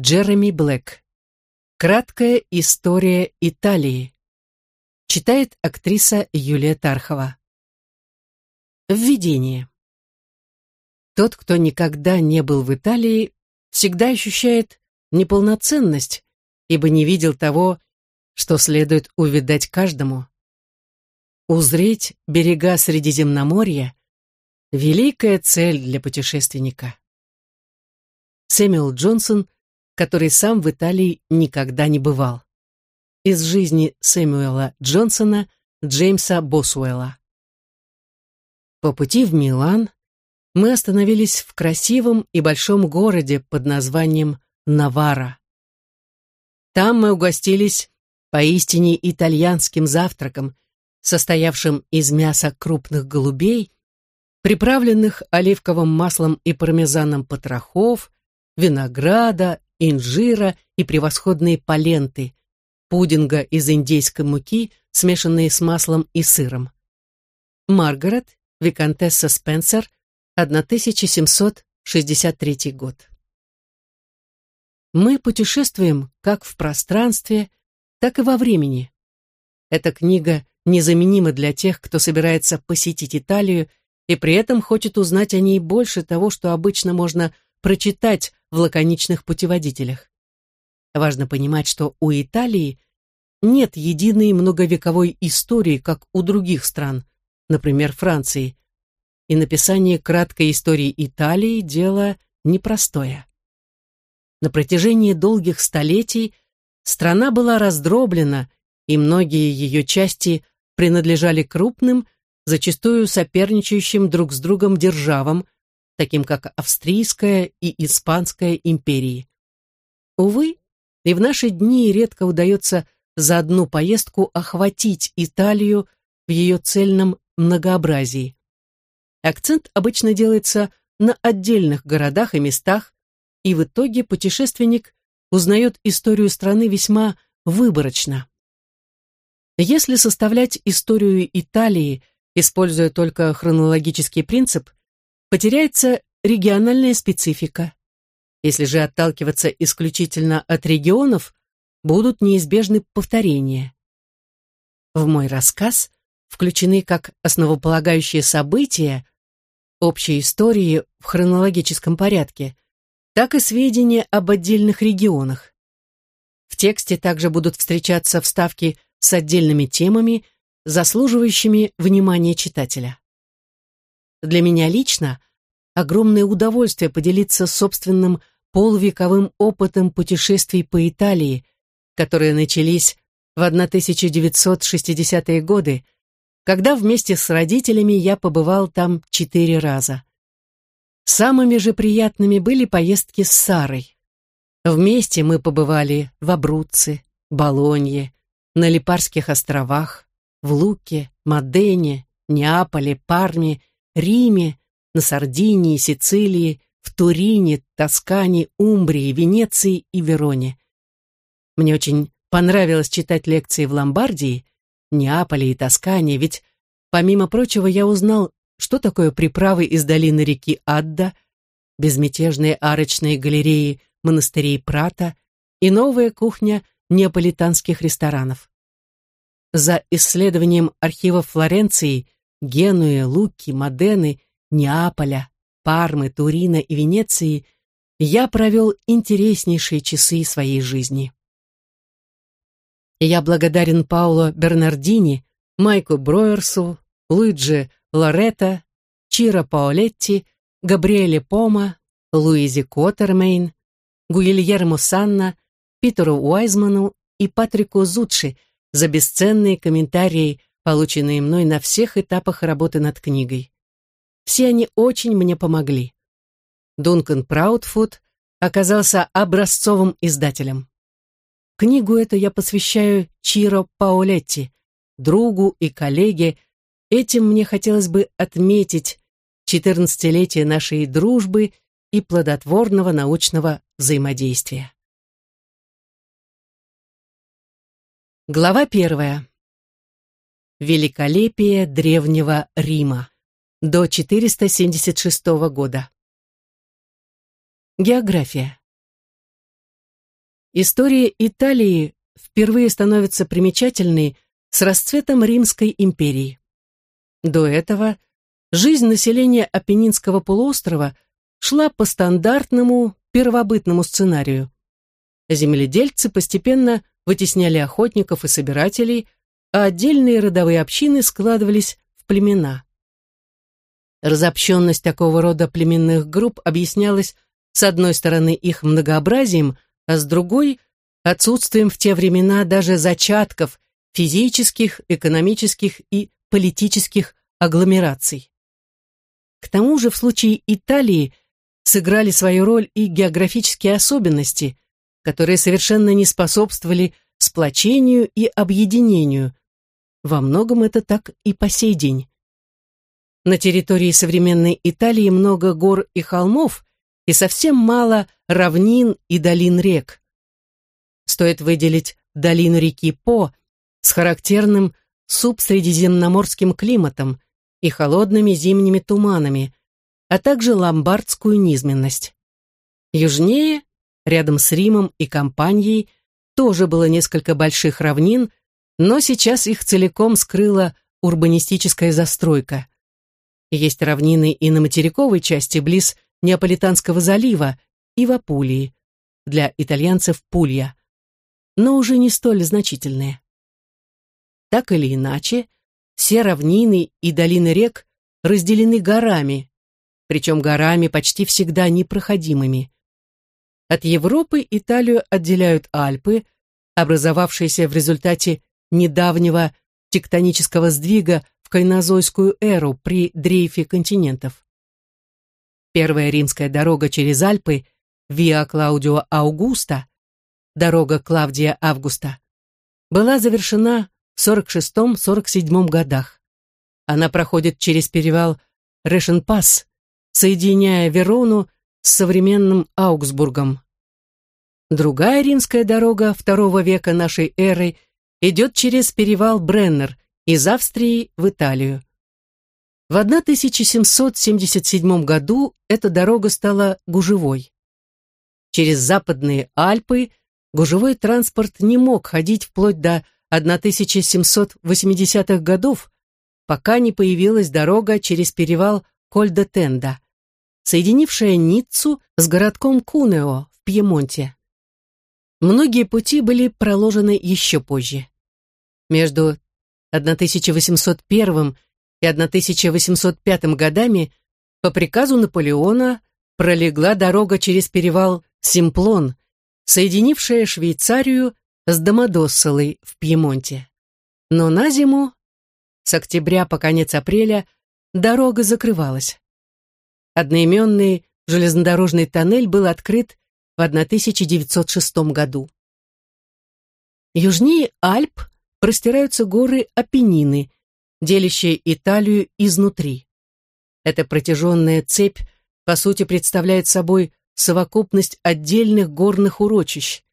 Джереми Блэк. Краткая история Италии. Читает актриса Юлия Тархова. Введение. Тот, кто никогда не был в Италии, всегда ощущает неполноценность, ибо не видел того, что следует увидать каждому. Узреть берега Средиземноморья — великая цель для путешественника. Сэмюэл Джонсон, который сам в Италии никогда не бывал. Из жизни Сэмюэла Джонсона Джеймса Босуэлла. По пути в Милан мы остановились в красивом и большом городе под названием Навара. Там мы угостились поистине итальянским завтраком, состоявшим из мяса крупных голубей, приправленных оливковым маслом и пармезаном потрохов, винограда, инжира и превосходные паленты, пудинга из индейской муки, смешанные с маслом и сыром. Маргарет, виконтесса Спенсер, 1763 год. Мы путешествуем как в пространстве, так и во времени. Эта книга незаменима для тех, кто собирается посетить Италию и при этом хочет узнать о ней больше того, что обычно можно прочитать в лаконичных путеводителях. Важно понимать, что у Италии нет единой многовековой истории, как у других стран, например, Франции, и написание краткой истории Италии – дело непростое. На протяжении долгих столетий страна была раздроблена, и многие ее части принадлежали крупным, зачастую соперничающим друг с другом державам, таким как Австрийская и Испанская империи. Увы, и в наши дни редко удается за одну поездку охватить Италию в ее цельном многообразии. Акцент обычно делается на отдельных городах и местах, и в итоге путешественник узнает историю страны весьма выборочно. Если составлять историю Италии, используя только хронологический принцип, потеряется региональная специфика. Если же отталкиваться исключительно от регионов, будут неизбежны повторения. В мой рассказ включены как основополагающие события, общие истории в хронологическом порядке, так и сведения об отдельных регионах. В тексте также будут встречаться вставки с отдельными темами, заслуживающими внимания читателя. Для меня лично огромное удовольствие поделиться собственным полувековым опытом путешествий по Италии, которые начались в 1960-е годы, когда вместе с родителями я побывал там четыре раза. Самыми же приятными были поездки с Сарой. Вместе мы побывали в Абруцци, Болонье, на Липарских островах, в Луке, Модене, Неаполе, Парме, Риме, на Сардинии, Сицилии, в Турине, Тоскане, Умбрии, Венеции и Вероне. Мне очень понравилось читать лекции в Ломбардии, Неаполе и Тоскане, ведь, помимо прочего, я узнал, что такое приправы из долины реки Адда, безмятежные арочные галереи монастырей Прата и новая кухня неаполитанских ресторанов. За исследованием архивов Флоренции, Генуи, Луки, Модены, Неаполя, Пармы, Турина и Венеции я провел интереснейшие часы своей жизни. Я благодарен Пауло Бернардини, Майку Броерсу, Луиджи Лоретто, Чиро Паолетти, Габриэле Пома, Луизи Коттермейн, Гуильермо Санна, Питеру Уайзману и Патрику Зудши за бесценные комментарии, полученные мной на всех этапах работы над книгой. Все они очень мне помогли. Дункан Праудфуд оказался образцовым издателем. Книгу эту я посвящаю Чиро Паолетти, другу и коллеге. Этим мне хотелось бы отметить четырнадцатилетие нашей дружбы и плодотворного научного взаимодействия. Глава первая. Великолепие древнего Рима до 476 года. География. История Италии впервые становится примечательной с расцветом Римской империи. До этого жизнь населения Апеннинского полуострова шла по стандартному первобытному сценарию. Земледельцы постепенно вытесняли охотников и собирателей, а отдельные родовые общины складывались в племена. Разобщенность такого рода племенных групп объяснялась с одной стороны их многообразием, а с другой – отсутствием в те времена даже зачатков физических, экономических и политических агломераций. К тому же в случае Италии сыграли свою роль и географические особенности, которые совершенно не способствовали сплочению и объединению. Во многом это так и по сей день. На территории современной Италии много гор и холмов и совсем мало равнин и долин рек. Стоит выделить долину реки По с характерным субсредиземноморским климатом и холодными зимними туманами, а также ломбардскую низменность. Южнее, рядом с Римом и Кампанией, тоже было несколько больших равнин, но сейчас их целиком скрыла урбанистическая застройка. Есть равнины и на материковой части, близ Неаполитанского залива и в Апулии, для итальянцев Пулья, но уже не столь значительные. Так или иначе, все равнины и долины рек разделены горами, причем горами почти всегда непроходимыми. От Европы Италию отделяют Альпы, образовавшиеся в результате недавнего тектонического сдвига в кайнозойскую эру при дрейфе континентов. Первая римская дорога через Альпы, Виа Клаудио Аугуста, дорога Клавдия Августа, была завершена в 46-47 годах. Она проходит через перевал Решенпас, соединяя Верону с современным Аугсбургом. Другая римская дорога второго века нашей эры идет через перевал Бреннер из Австрии в Италию. В 1777 году эта дорога стала гужевой. Через западные Альпы гужевой транспорт не мог ходить вплоть до 1780-х годов, пока не появилась дорога через перевал Кольда-Тенда соединившая Ниццу с городком Кунео в Пьемонте. Многие пути были проложены еще позже. Между 1801 и 1805 годами по приказу Наполеона пролегла дорога через перевал Симплон, соединившая Швейцарию с Домодоссолой в Пьемонте. Но на зиму, с октября по конец апреля, дорога закрывалась. Одноименный железнодорожный тоннель был открыт в 1906 году. Южнее Альп простираются горы Апеннины, делящие Италию изнутри. Эта протяженная цепь, по сути, представляет собой совокупность отдельных горных урочищ.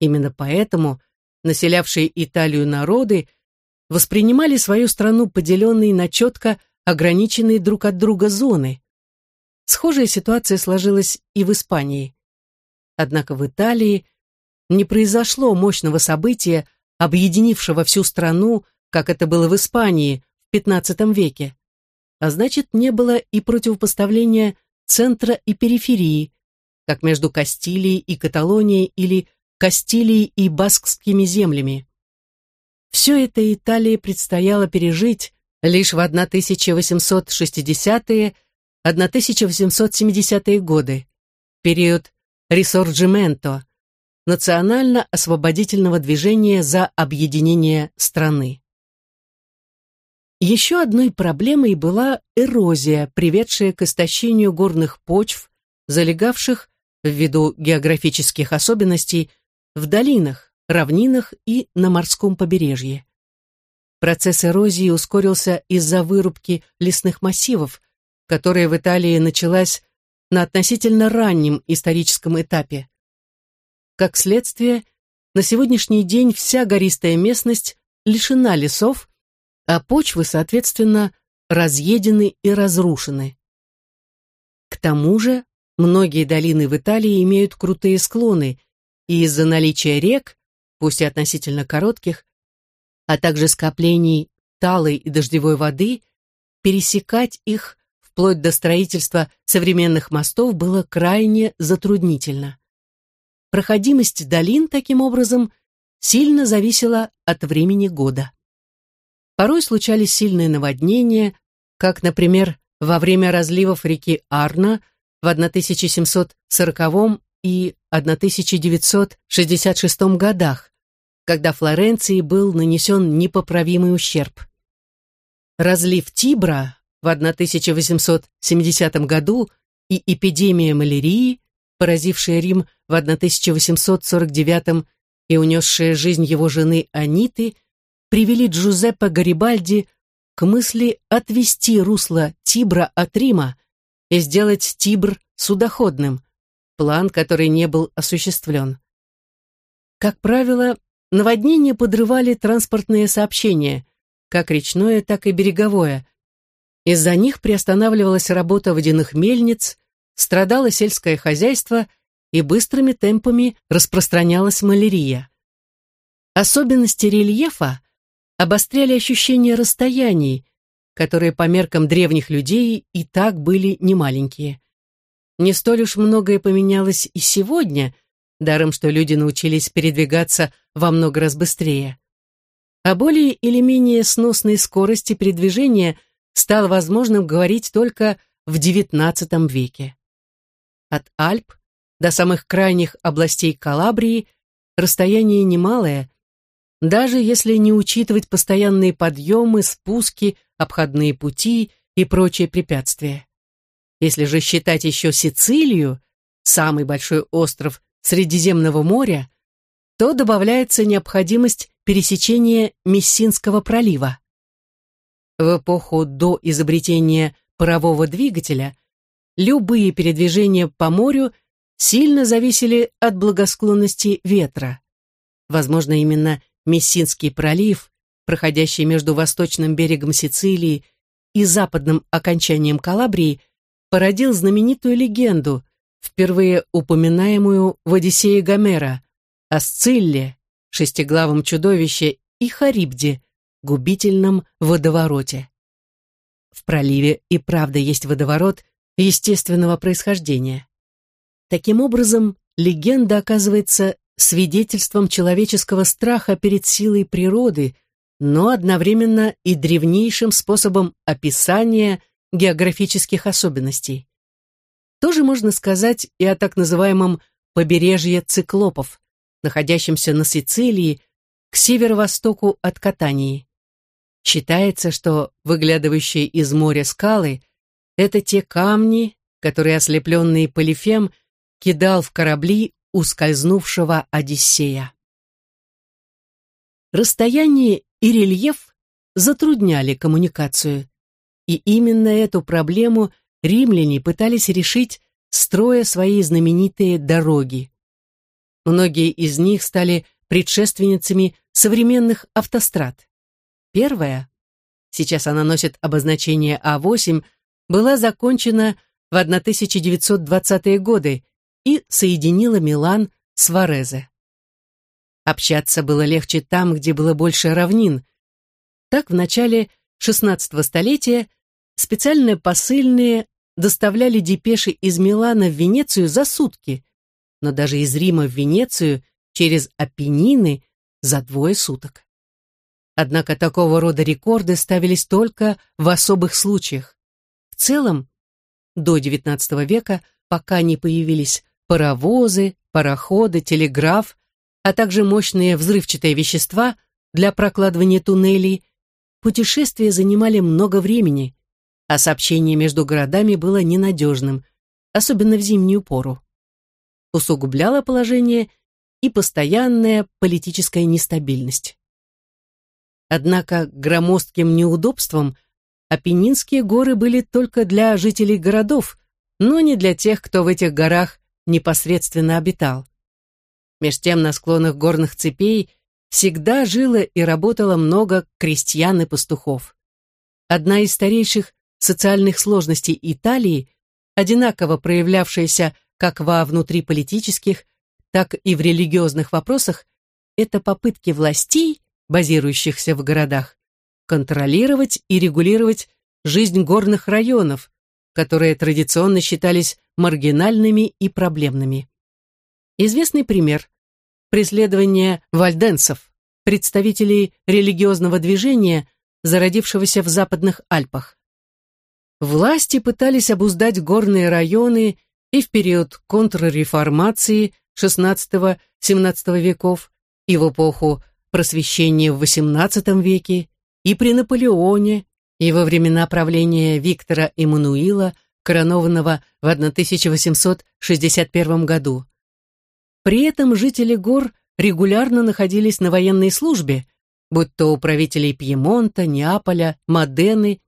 Именно поэтому населявшие Италию народы воспринимали свою страну поделенной на четко ограниченные друг от друга зоны. Схожая ситуация сложилась и в Испании. Однако в Италии не произошло мощного события, объединившего всю страну, как это было в Испании в XV веке. А значит, не было и противопоставления центра и периферии, как между Кастилией и Каталонией или Кастилией и Баскскими землями. Все это Италии предстояло пережить лишь в 1860-е 1870-е годы, период ресорджименто, национально-освободительного движения за объединение страны. Еще одной проблемой была эрозия, приведшая к истощению горных почв, залегавших, ввиду географических особенностей, в долинах, равнинах и на морском побережье. Процесс эрозии ускорился из-за вырубки лесных массивов, которая в Италии началась на относительно раннем историческом этапе. Как следствие, на сегодняшний день вся гористая местность лишена лесов, а почвы, соответственно, разъедены и разрушены. К тому же, многие долины в Италии имеют крутые склоны, и из-за наличия рек, пусть и относительно коротких, а также скоплений талой и дождевой воды, пересекать их вплоть до строительства современных мостов было крайне затруднительно. Проходимость долин, таким образом, сильно зависела от времени года. Порой случались сильные наводнения, как, например, во время разливов реки Арна в 1740 и 1966 годах, когда Флоренции был нанесен непоправимый ущерб. Разлив Тибра в 1870 году и эпидемия малярии, поразившая Рим в 1849 и унесшая жизнь его жены Аниты, привели Джузеппе Гарибальди к мысли отвести русло Тибра от Рима и сделать Тибр судоходным, план, который не был осуществлен. Как правило, наводнения подрывали транспортные сообщения, как речное, так и береговое. Из-за них приостанавливалась работа водяных мельниц, страдало сельское хозяйство и быстрыми темпами распространялась малярия. Особенности рельефа обостряли ощущение расстояний, которые по меркам древних людей и так были немаленькие. Не столь уж многое поменялось и сегодня, даром что люди научились передвигаться во много раз быстрее. О более или менее сносной скорости передвижения стало возможным говорить только в XIX веке. От Альп до самых крайних областей Калабрии расстояние немалое, даже если не учитывать постоянные подъемы, спуски, обходные пути и прочие препятствия. Если же считать еще Сицилию, самый большой остров Средиземного моря, то добавляется необходимость пересечения Мессинского пролива. В эпоху до изобретения парового двигателя любые передвижения по морю сильно зависели от благосклонности ветра. Возможно, именно Мессинский пролив, проходящий между восточным берегом Сицилии и западным окончанием Калабрии, породил знаменитую легенду, впервые упоминаемую в Одиссее Гомера, о Сцилле, шестиглавом чудовище, и Харибде, губительном водовороте. В проливе и правда есть водоворот естественного происхождения. Таким образом, легенда оказывается свидетельством человеческого страха перед силой природы, но одновременно и древнейшим способом описания географических особенностей. Тоже можно сказать и о так называемом побережье циклопов, находящемся на Сицилии к северо-востоку от Катании. Считается, что выглядывающие из моря скалы — это те камни, которые ослепленный Полифем кидал в корабли ускользнувшего Одиссея. Расстояние и рельеф затрудняли коммуникацию, и именно эту проблему римляне пытались решить, строя свои знаменитые дороги. Многие из них стали предшественницами современных автострад. Первая, сейчас она носит обозначение А8, была закончена в 1920-е годы и соединила Милан с Варезе. Общаться было легче там, где было больше равнин. Так в начале XVI столетия специальные посыльные доставляли депеши из Милана в Венецию за сутки, но даже из Рима в Венецию через Апеннины за двое суток. Однако такого рода рекорды ставились только в особых случаях. В целом, до XIX века, пока не появились паровозы, пароходы, телеграф, а также мощные взрывчатые вещества для прокладывания туннелей, путешествия занимали много времени, а сообщение между городами было ненадежным, особенно в зимнюю пору. Усугубляло положение и постоянная политическая нестабильность. Однако громоздким неудобством Апеннинские горы были только для жителей городов, но не для тех, кто в этих горах непосредственно обитал. Меж тем на склонах горных цепей всегда жило и работало много крестьян и пастухов. Одна из старейших социальных сложностей Италии, одинаково проявлявшаяся как во внутриполитических, так и в религиозных вопросах, это попытки властей, базирующихся в городах, контролировать и регулировать жизнь горных районов, которые традиционно считались маргинальными и проблемными. Известный пример – преследование вальденцев, представителей религиозного движения, зародившегося в Западных Альпах. Власти пытались обуздать горные районы и в период контрреформации XVI-XVII веков, и в эпоху просвещения в XVIII веке, и при Наполеоне, и во времена правления Виктора Эммануила, коронованного в 1861 году. При этом жители гор регулярно находились на военной службе, будь то у правителей Пьемонта, Неаполя, Модены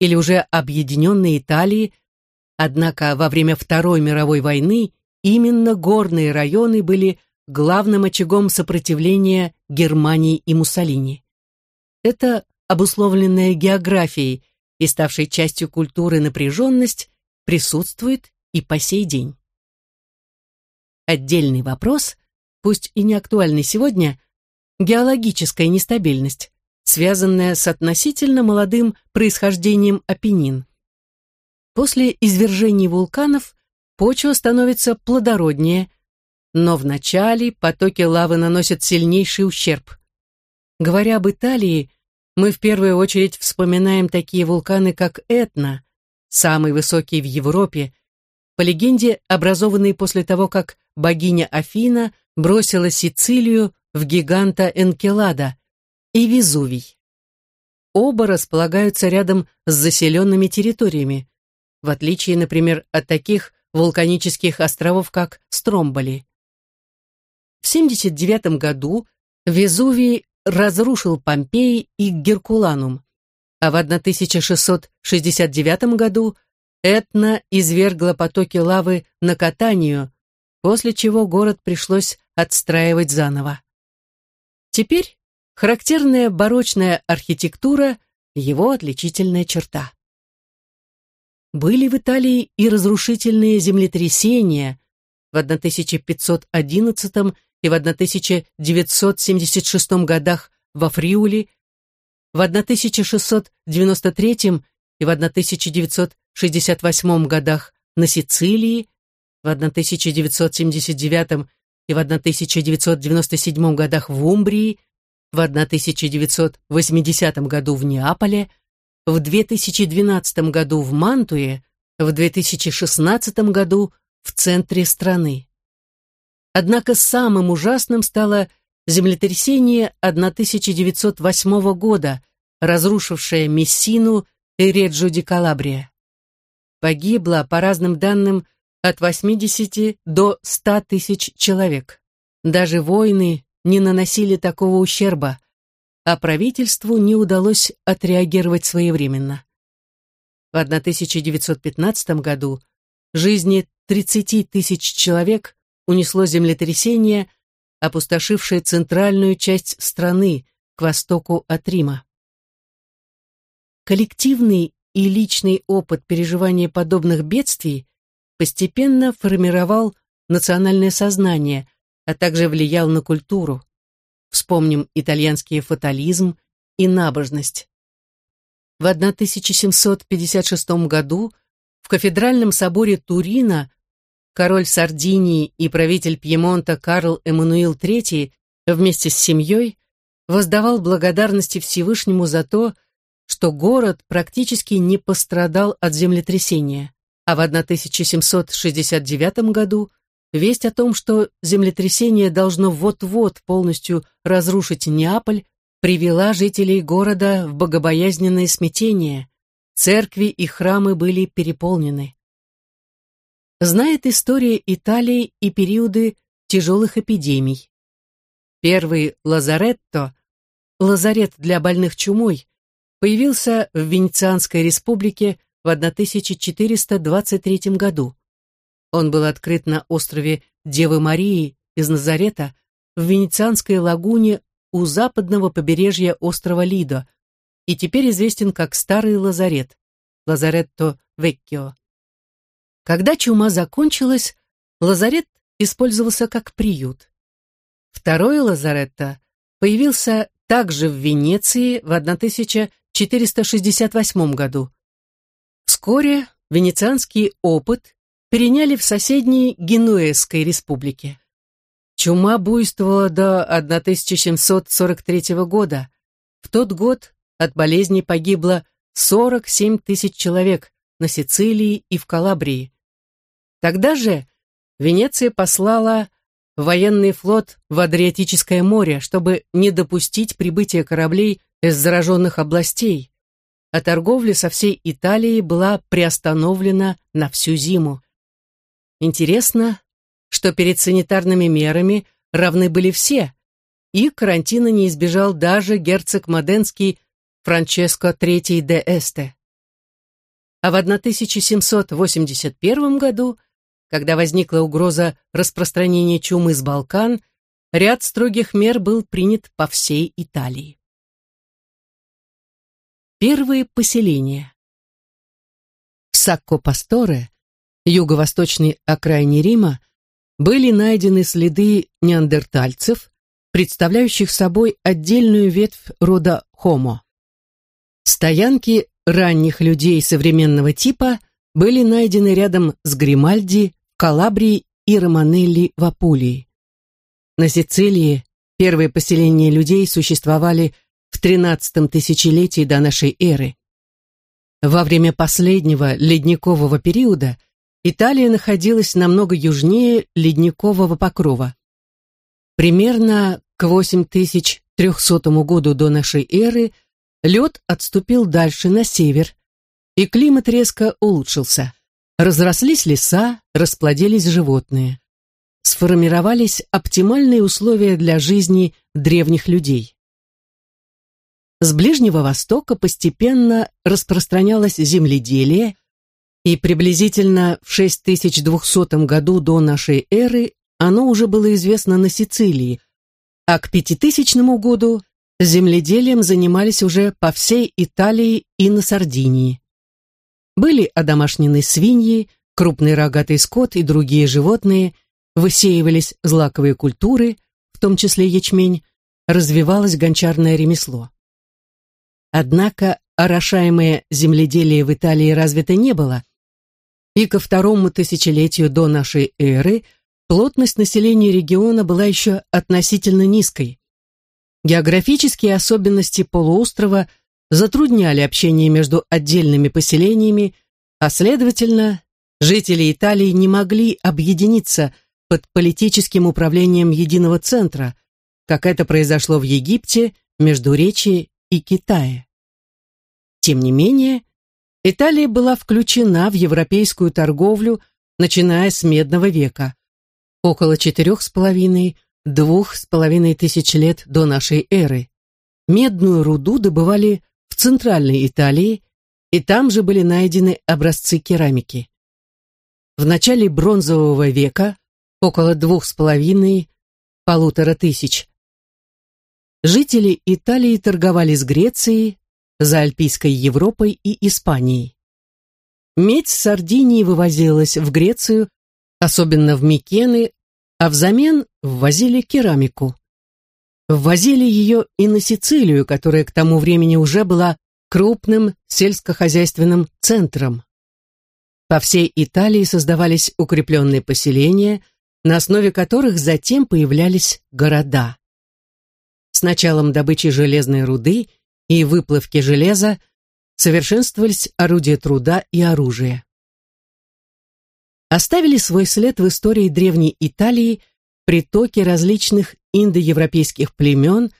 или уже объединенной Италии, однако во время Второй мировой войны именно горные районы были главным очагом сопротивления Германии и Муссолини. Это обусловленная географией и ставшей частью культуры напряженность присутствует и по сей день. Отдельный вопрос, пусть и не актуальный сегодня, геологическая нестабильность, связанная с относительно молодым происхождением Апеннин. После извержений вулканов почва становится плодороднее, но в начале потоки лавы наносят сильнейший ущерб. Говоря об Италии, мы в первую очередь вспоминаем такие вулканы, как Этна, самый высокий в Европе, по легенде, образованный после того, как богиня Афина бросила Сицилию в гиганта Энкелада, и Везувий. Оба располагаются рядом с заселенными территориями, в отличие, например, от таких вулканических островов, как Стромболи. В 79 году Везувий разрушил Помпеи и Геркуланум, а в 1669 году Этна извергла потоки лавы на Катанию, после чего город пришлось отстраивать заново. Теперь характерная барочная архитектура – его отличительная черта. Были в Италии и разрушительные землетрясения в 1511 и в 1976 годах во Фриуле, в 1693 и в 1968 годах на Сицилии, в 1979 и в 1997 годах в Умбрии, в 1980 году в Неаполе, в 2012 году в Мантуе, в 2016 году в центре страны. Однако самым ужасным стало землетрясение 1908 года, разрушившее Мессину и Реджо-ди-Калабрия. Погибло, по разным данным, от 80 до 100 тысяч человек. Даже войны не наносили такого ущерба, а правительству не удалось отреагировать своевременно. В 1915 году жизни 30 тысяч человек унесло землетрясение, опустошившее центральную часть страны к востоку от Рима. Коллективный и личный опыт переживания подобных бедствий постепенно формировал национальное сознание, а также влиял на культуру. Вспомним итальянский фатализм и набожность. В 1756 году в кафедральном соборе Турина король Сардинии и правитель Пьемонта Карл Эммануил III вместе с семьей воздавал благодарности Всевышнему за то, что город практически не пострадал от землетрясения, а в 1769 году весть о том, что землетрясение должно вот-вот полностью разрушить Неаполь, привела жителей города в богобоязненное смятение. Церкви и храмы были переполнены знает история Италии и периоды тяжелых эпидемий. Первый лазаретто, лазарет для больных чумой, появился в Венецианской республике в 1423 году. Он был открыт на острове Девы Марии из Назарета в Венецианской лагуне у западного побережья острова Лидо и теперь известен как Старый Лазарет, Лазаретто Веккио. Когда чума закончилась, лазарет использовался как приют. Второй лазаретто появился также в Венеции в 1468 году. Вскоре венецианский опыт переняли в соседней Генуэзской республике. Чума буйствовала до 1743 года. В тот год от болезни погибло 47 тысяч человек на Сицилии и в Калабрии. Тогда же Венеция послала военный флот в Адриатическое море, чтобы не допустить прибытия кораблей из зараженных областей, а торговля со всей Италией была приостановлена на всю зиму. Интересно, что перед санитарными мерами равны были все, и карантина не избежал даже герцог Моденский Франческо III де Эсте. А в 1781 году, когда возникла угроза распространения чумы с Балкан, ряд строгих мер был принят по всей Италии. Первые поселения В Сакко-Пасторе, юго-восточной окраине Рима, были найдены следы неандертальцев, представляющих собой отдельную ветвь рода Homo. Стоянки ранних людей современного типа были найдены рядом с Гримальди, Калабрией и Романелли в Апулии. На Сицилии первые поселения людей существовали в XIII тысячелетии до нашей эры. Во время последнего ледникового периода Италия находилась намного южнее ледникового покрова. Примерно к 8300 году до нашей эры – лед отступил дальше, на север, и климат резко улучшился. Разрослись леса, расплодились животные. Сформировались оптимальные условия для жизни древних людей. С Ближнего Востока постепенно распространялось земледелие, и приблизительно в 6200 году до нашей эры оно уже было известно на Сицилии, а к 5000 году земледелием занимались уже по всей Италии и на Сардинии. Были одомашнены свиньи, крупный рогатый скот и другие животные, высеивались злаковые культуры, в том числе ячмень, развивалось гончарное ремесло. Однако орошаемое земледелие в Италии развито не было, и ко второму тысячелетию до нашей эры плотность населения региона была еще относительно низкой. Географические особенности полуострова затрудняли общение между отдельными поселениями, а следовательно, жители Италии не могли объединиться под политическим управлением единого центра, как это произошло в Египте, Междуречии и Китае. Тем не менее, Италия была включена в европейскую торговлю, начиная с Медного века. Около четырех с половиной двух с половиной тысяч лет до нашей эры. Медную руду добывали Центральной Италии, и там же были найдены образцы керамики. В начале бронзового века, около двух с половиной, полутора тысяч, жители Италии торговали с Грецией, за Альпийской Европой и Испанией. Медь с Сардинии вывозилась в Грецию, особенно в Микены, а взамен ввозили керамику. Ввозили ее и на Сицилию, которая к тому времени уже была крупным сельскохозяйственным центром. По всей Италии создавались укрепленные поселения, на основе которых затем появлялись города. С началом добычи железной руды и выплавки железа совершенствовались орудия труда и оружие оставили свой след в истории древней Италии притоки различных индоевропейских племен,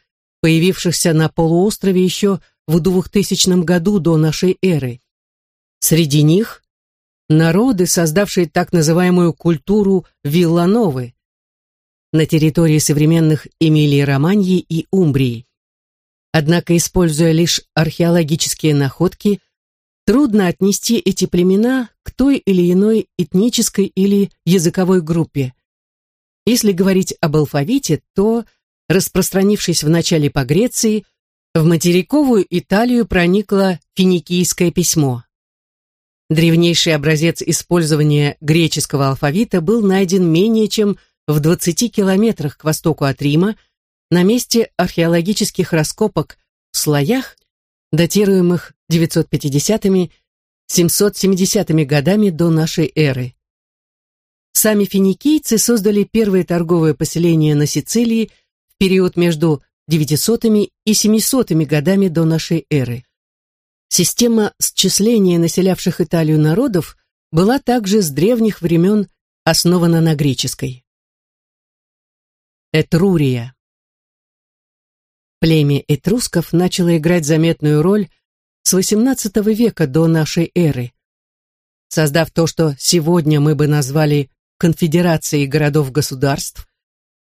появившихся на полуострове еще в 2000 году до нашей эры. Среди них народы, создавшие так называемую культуру Виллановы на территории современных Эмилии-Романьи и Умбрии. Однако, используя лишь археологические находки, Трудно отнести эти племена к той или иной этнической или языковой группе. Если говорить об алфавите, то, распространившись вначале по Греции, в материковую Италию проникло финикийское письмо. Древнейший образец использования греческого алфавита был найден менее чем в 20 километрах к востоку от Рима, на месте археологических раскопок в слоях, датируемых 950-ми, 770-ми годами до нашей эры. Сами финикийцы создали первые торговые поселения на Сицилии в период между 900-ми и 700-ми годами до нашей эры. Система счисления населявших Италию народов была также с древних времен основана на греческой. Этрурия Племя этрусков начало играть заметную роль с XVIII века до нашей эры, создав то, что сегодня мы бы назвали конфедерацией городов-государств.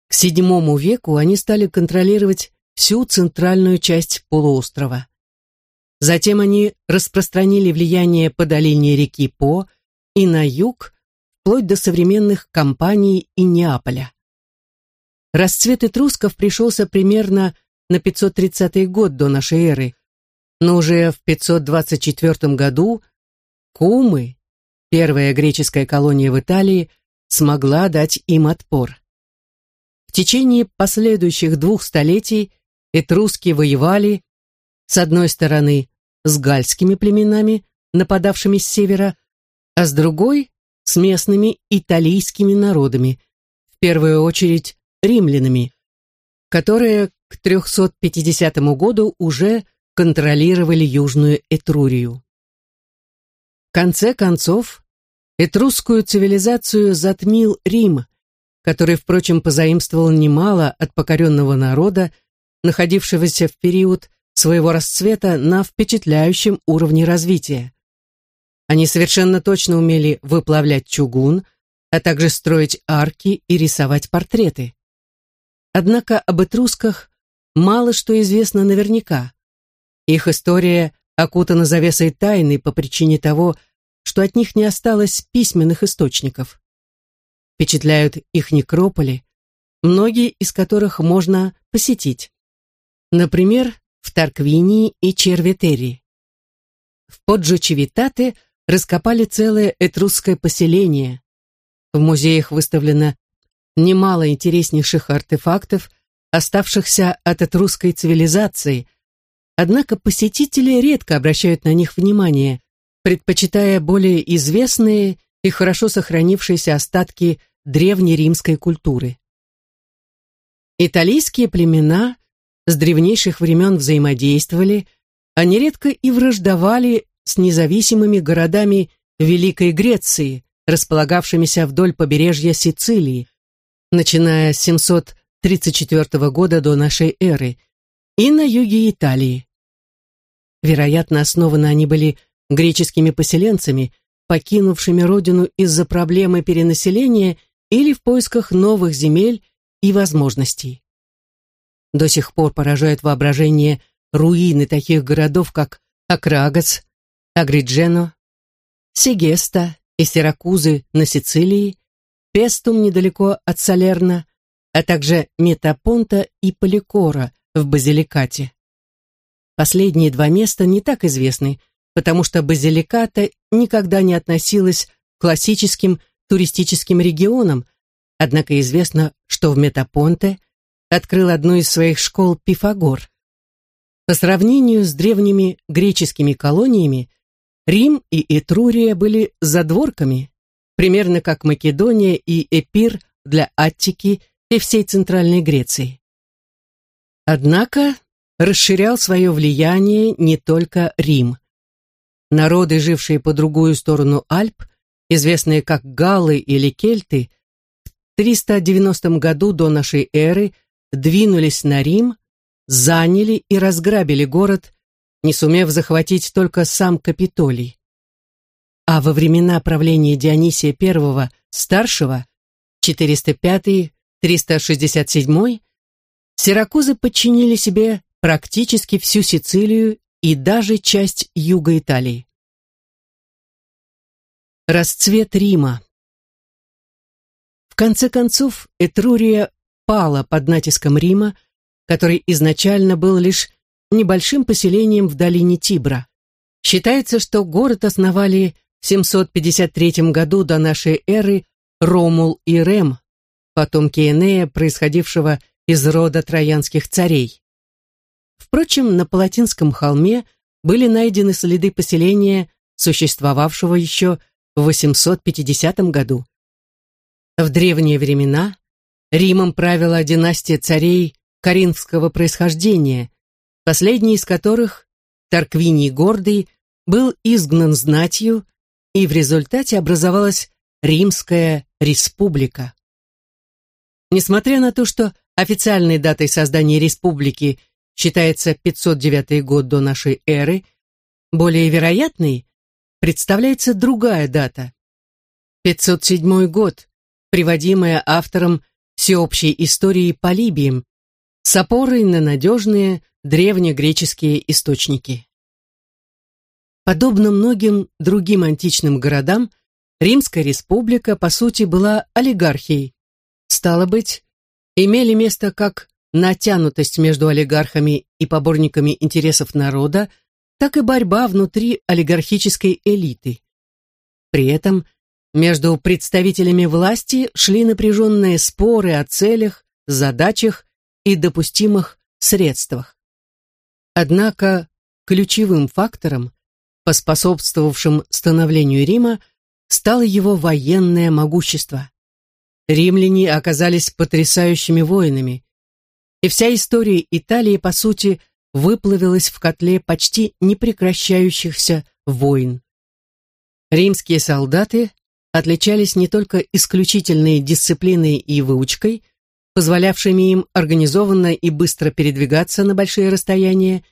К VII веку они стали контролировать всю центральную часть полуострова. Затем они распространили влияние по долине реки По и на юг, вплоть до современных Кампании и Неаполя. Расцвет этрусков пришелся примерно на 530 год до нашей эры, но уже в 524 году Кумы, первая греческая колония в Италии, смогла дать им отпор. В течение последующих двух столетий этруски воевали, с одной стороны, с гальскими племенами, нападавшими с севера, а с другой – с местными италийскими народами, в первую очередь римлянами, которые к 350 году уже контролировали Южную Этрурию. В конце концов, этрусскую цивилизацию затмил Рим, который, впрочем, позаимствовал немало от покоренного народа, находившегося в период своего расцвета на впечатляющем уровне развития. Они совершенно точно умели выплавлять чугун, а также строить арки и рисовать портреты. Однако об этрусках мало что известно наверняка. Их история окутана завесой тайны по причине того, что от них не осталось письменных источников. Впечатляют их некрополи, многие из которых можно посетить. Например, в Тарквинии и Черветери. В Поджучевитате раскопали целое этрусское поселение. В музеях выставлено немало интереснейших артефактов, оставшихся от этрусской цивилизации, однако посетители редко обращают на них внимание, предпочитая более известные и хорошо сохранившиеся остатки древнеримской культуры. Италийские племена с древнейших времен взаимодействовали, а нередко и враждовали с независимыми городами Великой Греции, располагавшимися вдоль побережья Сицилии, начиная с 734 года до нашей эры, и на юге Италии. Вероятно, основаны они были греческими поселенцами, покинувшими родину из-за проблемы перенаселения или в поисках новых земель и возможностей. До сих пор поражают воображение руины таких городов, как Акрагац, Агриджено, Сегеста и Сиракузы на Сицилии, Пестум недалеко от Салерна, а также Метапонта и Поликора в Базиликате. Последние два места не так известны, потому что Базиликата никогда не относилась к классическим туристическим регионам, однако известно, что в Метапонте открыл одну из своих школ Пифагор. По сравнению с древними греческими колониями, Рим и Этрурия были задворками, примерно как Македония и Эпир для Аттики и всей Центральной Греции. Однако расширял свое влияние не только Рим. Народы, жившие по другую сторону Альп, известные как галлы или кельты, в 390 году до нашей эры двинулись на Рим, заняли и разграбили город, не сумев захватить только сам Капитолий. А во времена правления Дионисия I Старшего, 405-367, Сиракузы подчинили себе практически всю Сицилию и даже часть юга Италии. Расцвет Рима В конце концов, Этрурия пала под натиском Рима, который изначально был лишь небольшим поселением в долине Тибра. Считается, что город основали в 753 году до нашей эры Ромул и Рем, потомки Энея, происходившего из рода троянских царей. Впрочем, на Палатинском холме были найдены следы поселения, существовавшего еще в 850 году. В древние времена Римом правила династия царей коринфского происхождения, последний из которых, Тарквиний Гордый, был изгнан знатью, и в результате образовалась Римская республика. Несмотря на то, что официальной датой создания республики считается 509 год до нашей эры, более вероятной представляется другая дата – 507 год, приводимая автором всеобщей истории Полибием, с опорой на надежные древнегреческие источники. Подобно многим другим античным городам, Римская республика, по сути, была олигархией. Стало быть, имели место как натянутость между олигархами и поборниками интересов народа, так и борьба внутри олигархической элиты. При этом между представителями власти шли напряженные споры о целях, задачах и допустимых средствах. Однако ключевым фактором, поспособствовавшим становлению Рима, стало его военное могущество. Римляне оказались потрясающими воинами, и вся история Италии, по сути, выплавилась в котле почти непрекращающихся войн. Римские солдаты отличались не только исключительной дисциплиной и выучкой, позволявшими им организованно и быстро передвигаться на большие расстояния,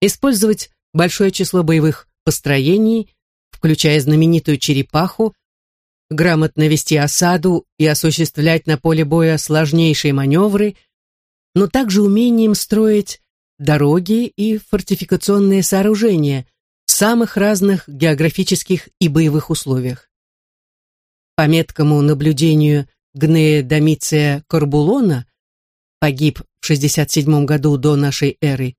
использовать большое число боевых построений, включая знаменитую черепаху, грамотно вести осаду и осуществлять на поле боя сложнейшие маневры, но также умением строить дороги и фортификационные сооружения в самых разных географических и боевых условиях. По меткому наблюдению Гнея Домиция Корбулона, погиб в 67 году до нашей эры,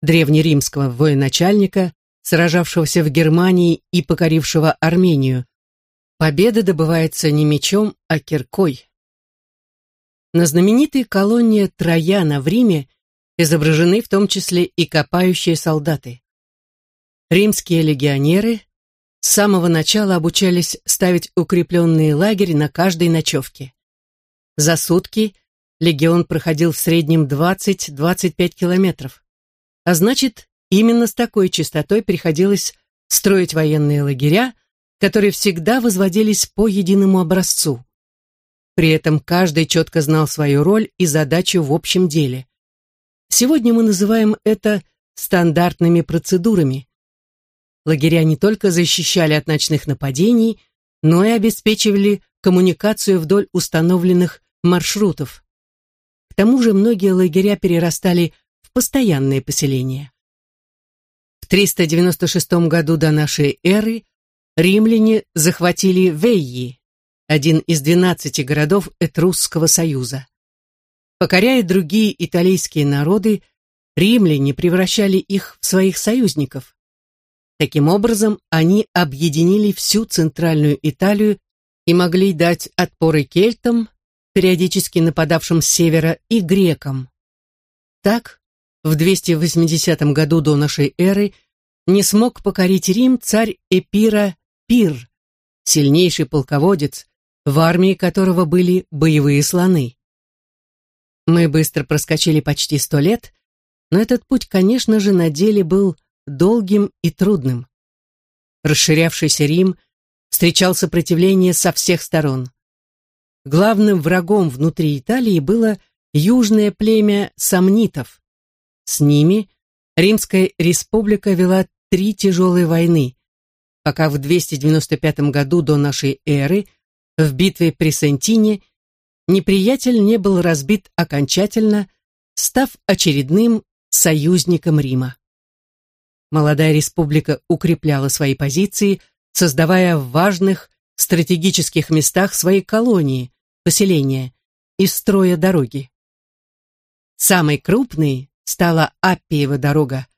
древнеримского военачальника, сражавшегося в Германии и покорившего Армению. Победа добывается не мечом, а киркой. На знаменитой колонне Трояна в Риме изображены в том числе и копающие солдаты. Римские легионеры с самого начала обучались ставить укрепленный лагерь на каждой ночевке. За сутки легион проходил в среднем 20-25 километров. А значит, именно с такой частотой приходилось строить военные лагеря, которые всегда возводились по единому образцу. При этом каждый четко знал свою роль и задачу в общем деле. Сегодня мы называем это стандартными процедурами, лагеря не только защищали от ночных нападений, но и обеспечивали коммуникацию вдоль установленных маршрутов. К тому же многие лагеря перерастали в постоянные поселения. В 396 году до нашей эры римляне захватили Вейи, один из двенадцати городов Этрусского союза. Покоряя другие италийские народы, римляне превращали их в своих союзников. Таким образом, они объединили всю центральную Италию и могли дать отпоры кельтам, периодически нападавшим с севера, и грекам. Так, в 280 году до нашей эры не смог покорить Рим царь Эпира Пир, сильнейший полководец, в армии которого были боевые слоны. Мы быстро проскочили почти сто лет, но этот путь, конечно же, на деле был долгим и трудным. Расширявшийся Рим встречал сопротивление со всех сторон. Главным врагом внутри Италии было южное племя сомнитов. С ними Римская республика вела три тяжелые войны, пока в 295 году до нашей эры в битве при Сентине неприятель не был разбит окончательно, став очередным союзником Рима молодая республика укрепляла свои позиции, создавая в важных стратегических местах свои колонии, поселения и строя дороги. Самой крупной стала Аппиева дорога,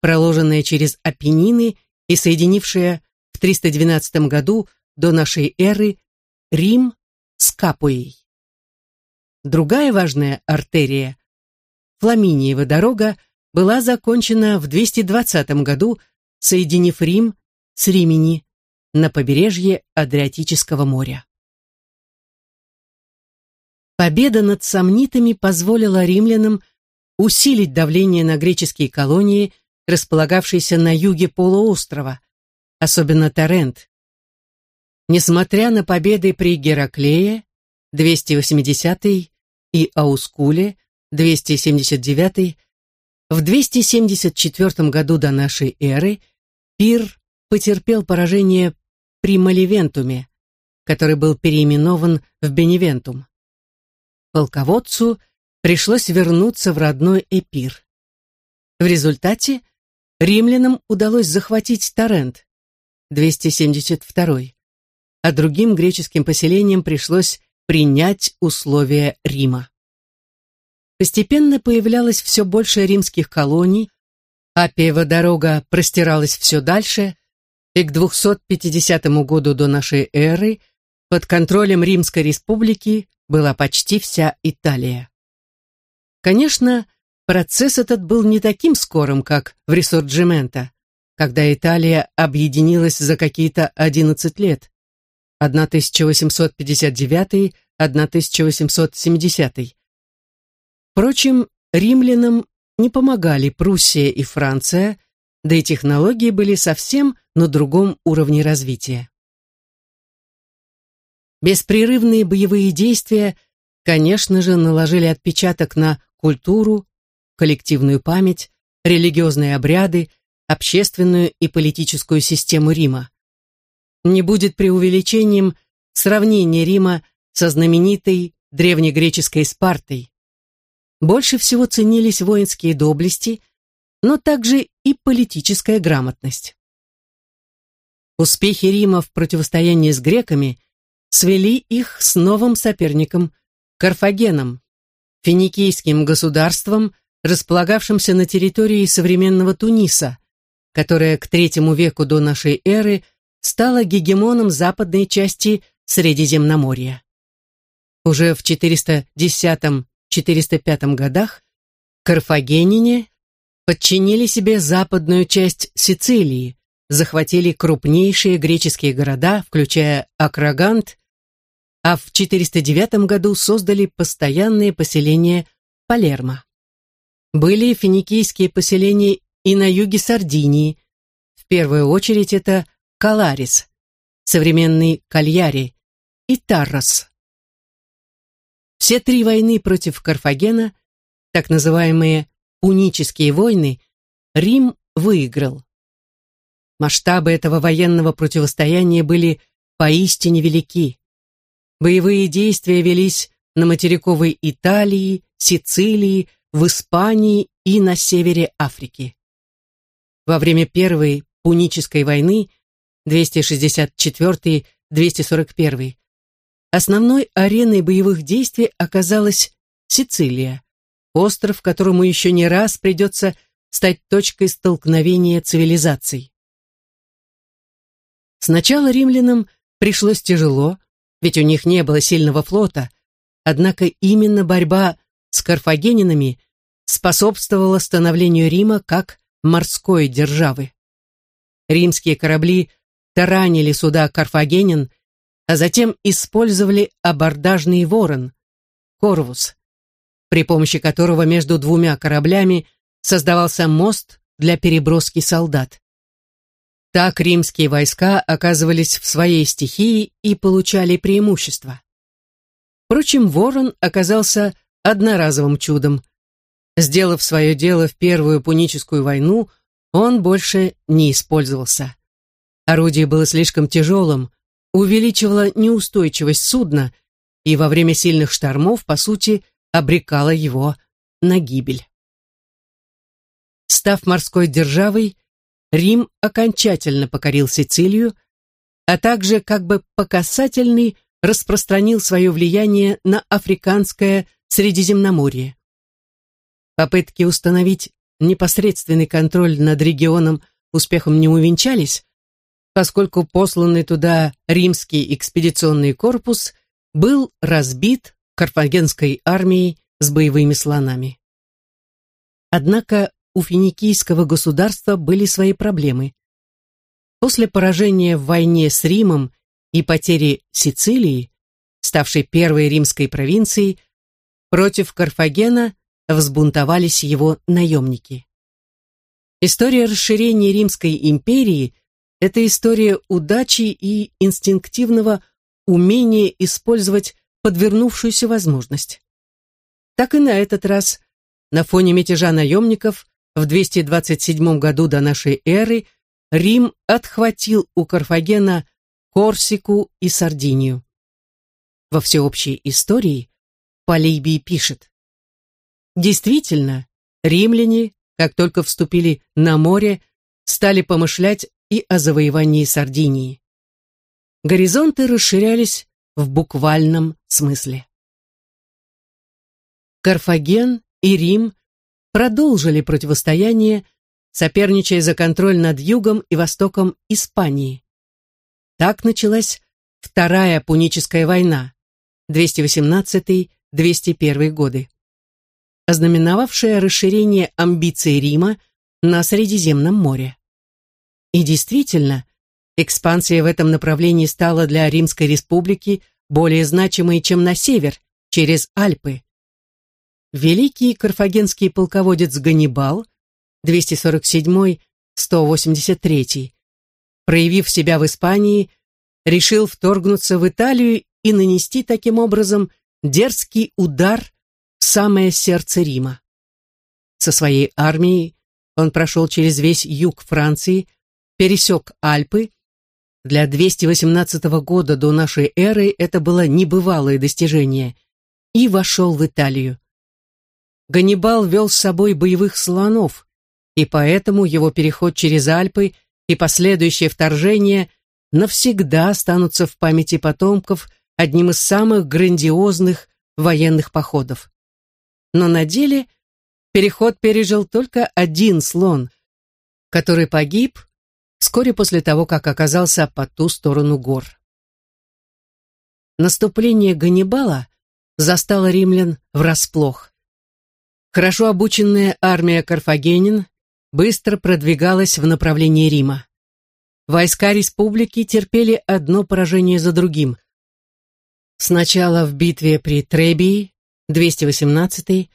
проложенная через Апеннины и соединившая в 312 году до нашей эры Рим с Капуей. Другая важная артерия, Фламиниева дорога, была закончена в 220 году, соединив Рим с Римини на побережье Адриатического моря. Победа над сомнитами позволила римлянам усилить давление на греческие колонии, располагавшиеся на юге полуострова, особенно Торрент. Несмотря на победы при Гераклее, 280 и Аускуле, 279 в 274 году до нашей эры Пир потерпел поражение при Маливентуме, который был переименован в Беневентум. Полководцу пришлось вернуться в родной Эпир. В результате римлянам удалось захватить Торрент, 272 а другим греческим поселениям пришлось принять условия Рима. Постепенно появлялось все больше римских колоний, Апиева дорога простиралась все дальше, и к 250 году до нашей эры под контролем Римской республики была почти вся Италия. Конечно, процесс этот был не таким скорым, как в Ресорджименто, когда Италия объединилась за какие-то 11 лет, 1859-1870. Впрочем, римлянам не помогали Пруссия и Франция, да и технологии были совсем на другом уровне развития. Беспрерывные боевые действия, конечно же, наложили отпечаток на культуру, коллективную память, религиозные обряды, общественную и политическую систему Рима. Не будет преувеличением сравнение Рима со знаменитой древнегреческой Спартой. Больше всего ценились воинские доблести, но также и политическая грамотность. Успехи Рима в противостоянии с греками свели их с новым соперником – Карфагеном, финикийским государством, располагавшимся на территории современного Туниса, которое к третьему веку до нашей эры стало гегемоном западной части Средиземноморья. Уже в 410-405 годах карфагенине подчинили себе западную часть Сицилии, захватили крупнейшие греческие города, включая Акрагант, а в 409 году создали постоянные поселения Палермо. Были финикийские поселения и на юге Сардинии, в первую очередь это Каларис, современный Кальяри, и Таррос. Все три войны против Карфагена, так называемые Пунические войны, Рим выиграл. Масштабы этого военного противостояния были поистине велики. Боевые действия велись на материковой Италии, Сицилии, в Испании и на севере Африки. Во время Первой Пунической войны 264-241 основной ареной боевых действий оказалась Сицилия, остров, которому еще не раз придется стать точкой столкновения цивилизаций. Сначала римлянам пришлось тяжело, ведь у них не было сильного флота, однако именно борьба с карфагенинами способствовала становлению Рима как морской державы. Римские корабли таранили суда карфагенин, а затем использовали абордажный ворон, корвус, при помощи которого между двумя кораблями создавался мост для переброски солдат. Так римские войска оказывались в своей стихии и получали преимущество. Впрочем, ворон оказался одноразовым чудом. Сделав свое дело в Первую Пуническую войну, он больше не использовался. Орудие было слишком тяжелым, увеличивало неустойчивость судна и во время сильных штормов, по сути, обрекало его на гибель. Став морской державой, Рим окончательно покорил Сицилию, а также как бы по касательной распространил свое влияние на африканское Средиземноморье. Попытки установить непосредственный контроль над регионом успехом не увенчались, поскольку посланный туда римский экспедиционный корпус был разбит карфагенской армией с боевыми слонами. Однако у финикийского государства были свои проблемы. После поражения в войне с Римом и потери Сицилии, ставшей первой римской провинцией, против Карфагена взбунтовались его наемники. История расширения Римской империи – это история удачи и инстинктивного умения использовать подвернувшуюся возможность. Так и на этот раз, на фоне мятежа наемников, в 227 году до нашей эры Рим отхватил у Карфагена Корсику и Сардинию. Во всеобщей истории Полибий пишет. Действительно, римляне, как только вступили на море, стали помышлять и о завоевании Сардинии. Горизонты расширялись в буквальном смысле. Карфаген и Рим продолжили противостояние, соперничая за контроль над югом и востоком Испании. Так началась Вторая Пуническая война, 218-201 годы, ознаменовавшая расширение амбиций Рима на Средиземном море. И действительно, экспансия в этом направлении стала для Римской республики более значимой, чем на север, через Альпы. Великий карфагенский полководец Ганнибал, 247-183, проявив себя в Испании, решил вторгнуться в Италию и нанести таким образом дерзкий удар в самое сердце Рима. Со своей армией он прошел через весь юг Франции, пересек Альпы. Для 218 года до нашей эры это было небывалое достижение и вошел в Италию. Ганнибал вел с собой боевых слонов, и поэтому его переход через Альпы и последующее вторжение навсегда останутся в памяти потомков одним из самых грандиозных военных походов. Но на деле переход пережил только один слон, который погиб вскоре после того, как оказался по ту сторону гор. Наступление Ганнибала застало римлян врасплох. Хорошо обученная армия карфагенин быстро продвигалась в направлении Рима. Войска республики терпели одно поражение за другим. Сначала в битве при Требии, 218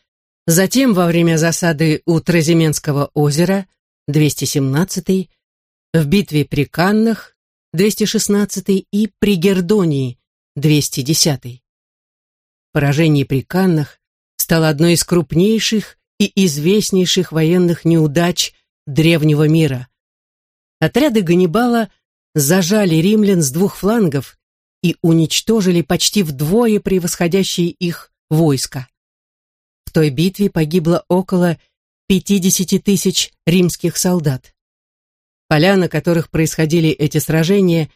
затем во время засады у Тразименского озера, 217 в битве при Каннах, 216 и при Гердонии, 210 Поражение при Каннах стала одной из крупнейших и известнейших военных неудач древнего мира. Отряды Ганнибала зажали римлян с двух флангов и уничтожили почти вдвое превосходящие их войска. В той битве погибло около 50 тысяч римских солдат. Поля, на которых происходили эти сражения,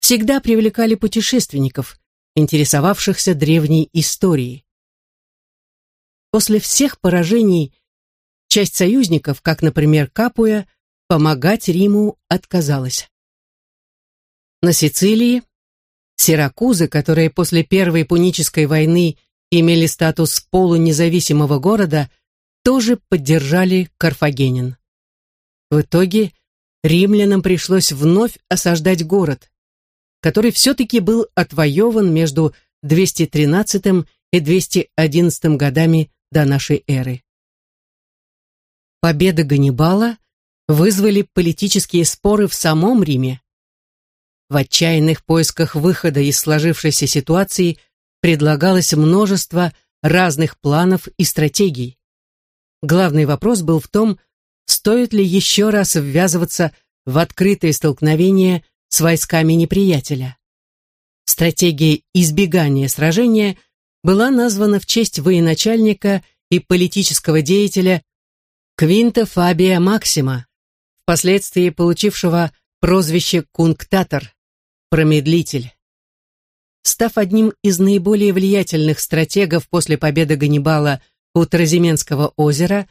всегда привлекали путешественников, интересовавшихся древней историей. После всех поражений часть союзников, как, например, Капуя, помогать Риму отказалась. На Сицилии Сиракузы, которые после Первой Пунической войны имели статус полунезависимого города, тоже поддержали Карфагенин. В итоге римлянам пришлось вновь осаждать город, который все-таки был отвоеван между 213 и 211 годами до нашей эры. Победы Ганнибала вызвали политические споры в самом Риме. В отчаянных поисках выхода из сложившейся ситуации предлагалось множество разных планов и стратегий. Главный вопрос был в том, стоит ли еще раз ввязываться в открытое столкновение с войсками неприятеля. Стратегия избегания сражения была названа в честь военачальника и политического деятеля Квинта Фабия Максима, впоследствии получившего прозвище «кунктатор» – «промедлитель». Став одним из наиболее влиятельных стратегов после победы Ганнибала у Тразименского озера,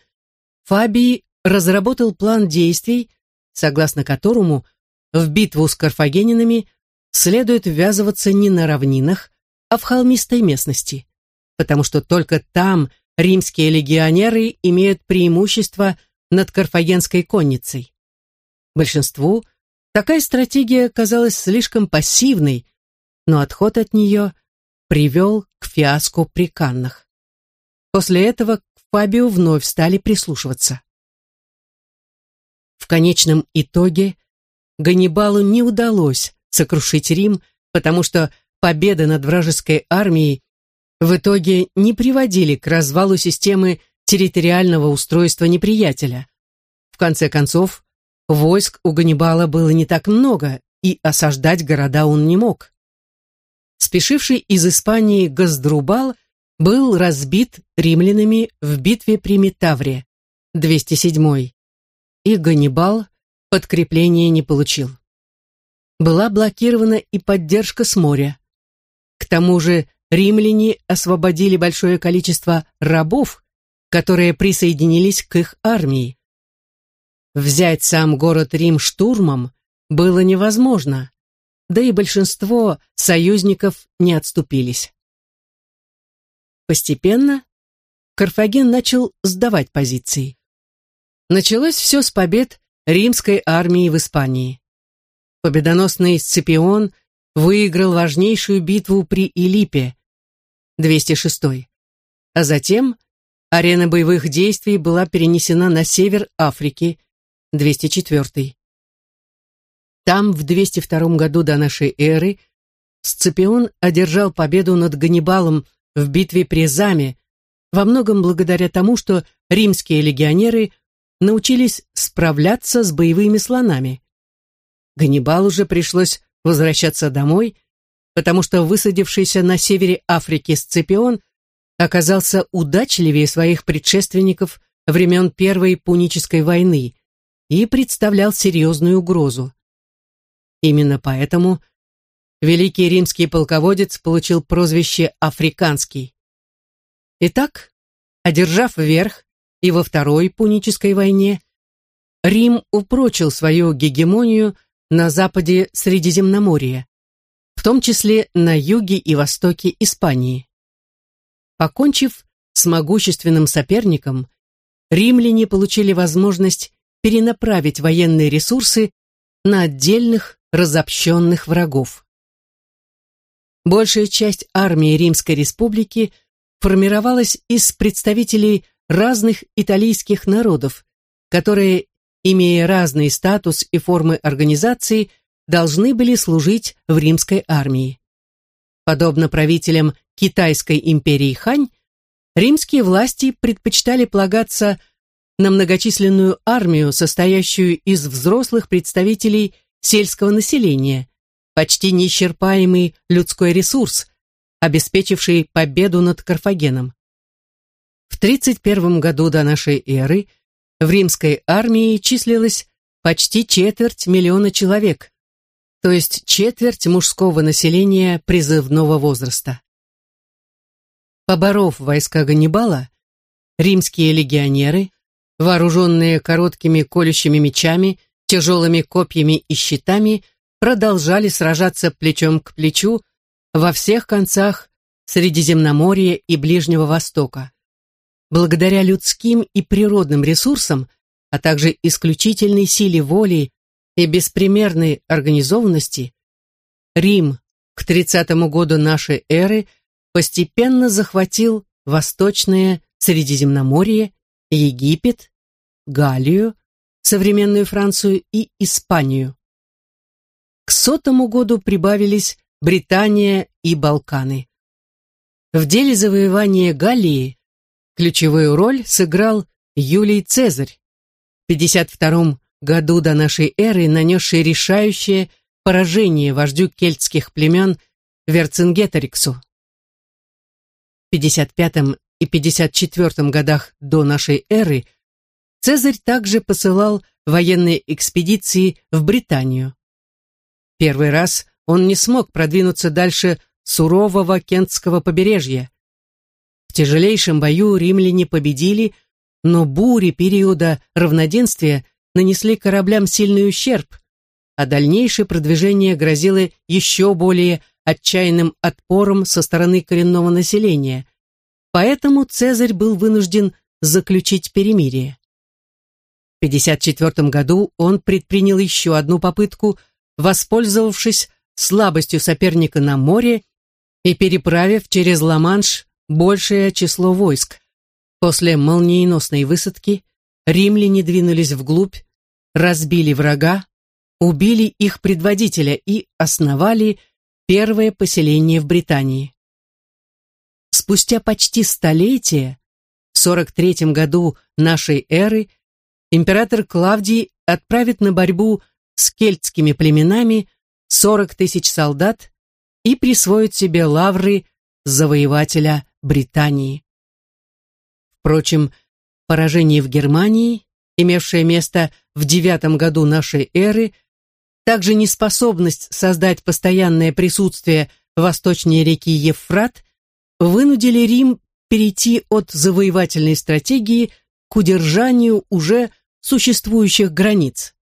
Фабий разработал план действий, согласно которому в битву с карфагенинами следует ввязываться не на равнинах, а в холмистой местности, потому что только там римские легионеры имеют преимущество над карфагенской конницей. Большинству такая стратегия казалась слишком пассивной, но отход от нее привел к фиаско при Каннах. После этого к Фабио вновь стали прислушиваться. В конечном итоге Ганнибалу не удалось сокрушить Рим, потому что победы над вражеской армией в итоге не приводили к развалу системы территориального устройства неприятеля. В конце концов, войск у Ганнибала было не так много, и осаждать города он не мог. Спешивший из Испании Газдрубал был разбит римлянами в битве при Метавре, 207 и Ганнибал подкрепления не получил. Была блокирована и поддержка с моря. К тому же римляне освободили большое количество рабов, которые присоединились к их армии. Взять сам город Рим штурмом было невозможно, да и большинство союзников не отступились. Постепенно Карфаген начал сдавать позиции. Началось все с побед римской армии в Испании. Победоносный Сципион выиграл важнейшую битву при Илипе, 206 а затем арена боевых действий была перенесена на север Африки, 204 Там в 202 году до нашей эры Сципион одержал победу над Ганнибалом в битве при Заме, во многом благодаря тому, что римские легионеры научились справляться с боевыми слонами. Ганнибалу уже пришлось возвращаться домой, потому что высадившийся на севере Африки Сципион оказался удачливее своих предшественников времен Первой Пунической войны и представлял серьезную угрозу. Именно поэтому великий римский полководец получил прозвище «Африканский». Итак, одержав верх и во Второй Пунической войне, Рим упрочил свою гегемонию на западе Средиземноморья, в том числе на юге и востоке Испании. Покончив с могущественным соперником, римляне получили возможность перенаправить военные ресурсы на отдельных разобщенных врагов. Большая часть армии Римской Республики формировалась из представителей разных итальянских народов, которые имея разный статус и формы организации, должны были служить в римской армии. Подобно правителям Китайской империи Хань, римские власти предпочитали полагаться на многочисленную армию, состоящую из взрослых представителей сельского населения, почти неисчерпаемый людской ресурс, обеспечивший победу над Карфагеном. В 31 году до нашей эры – в римской армии числилось почти четверть миллиона человек, то есть четверть мужского населения призывного возраста. Поборов войска Ганнибала, римские легионеры, вооруженные короткими колющими мечами, тяжелыми копьями и щитами, продолжали сражаться плечом к плечу во всех концах Средиземноморья и Ближнего Востока. Благодаря людским и природным ресурсам, а также исключительной силе воли и беспримерной организованности, Рим к 30 году нашей эры постепенно захватил Восточное Средиземноморье, Египет, Галлию, современную Францию и Испанию. К сотому году прибавились Британия и Балканы. В деле завоевания Галлии Ключевую роль сыграл Юлий Цезарь, в 52 году до нашей эры нанесший решающее поражение вождю кельтских племен Верцингеториксу. В 55 и 54 годах до нашей эры Цезарь также посылал военные экспедиции в Британию. Первый раз он не смог продвинуться дальше сурового кентского побережья, тяжелейшем бою римляне победили, но бури периода равноденствия нанесли кораблям сильный ущерб, а дальнейшее продвижение грозило еще более отчаянным отпором со стороны коренного населения, поэтому Цезарь был вынужден заключить перемирие. В 54 году он предпринял еще одну попытку, воспользовавшись слабостью соперника на море и переправив через Ла-Манш большее число войск. После молниеносной высадки римляне двинулись вглубь, разбили врага, убили их предводителя и основали первое поселение в Британии. Спустя почти столетие, в 43 году нашей эры, император Клавдий отправит на борьбу с кельтскими племенами 40 тысяч солдат и присвоит себе лавры завоевателя Британии. Впрочем, поражение в Германии, имевшее место в девятом году нашей эры, также неспособность создать постоянное присутствие восточнее реки Евфрат вынудили Рим перейти от завоевательной стратегии к удержанию уже существующих границ.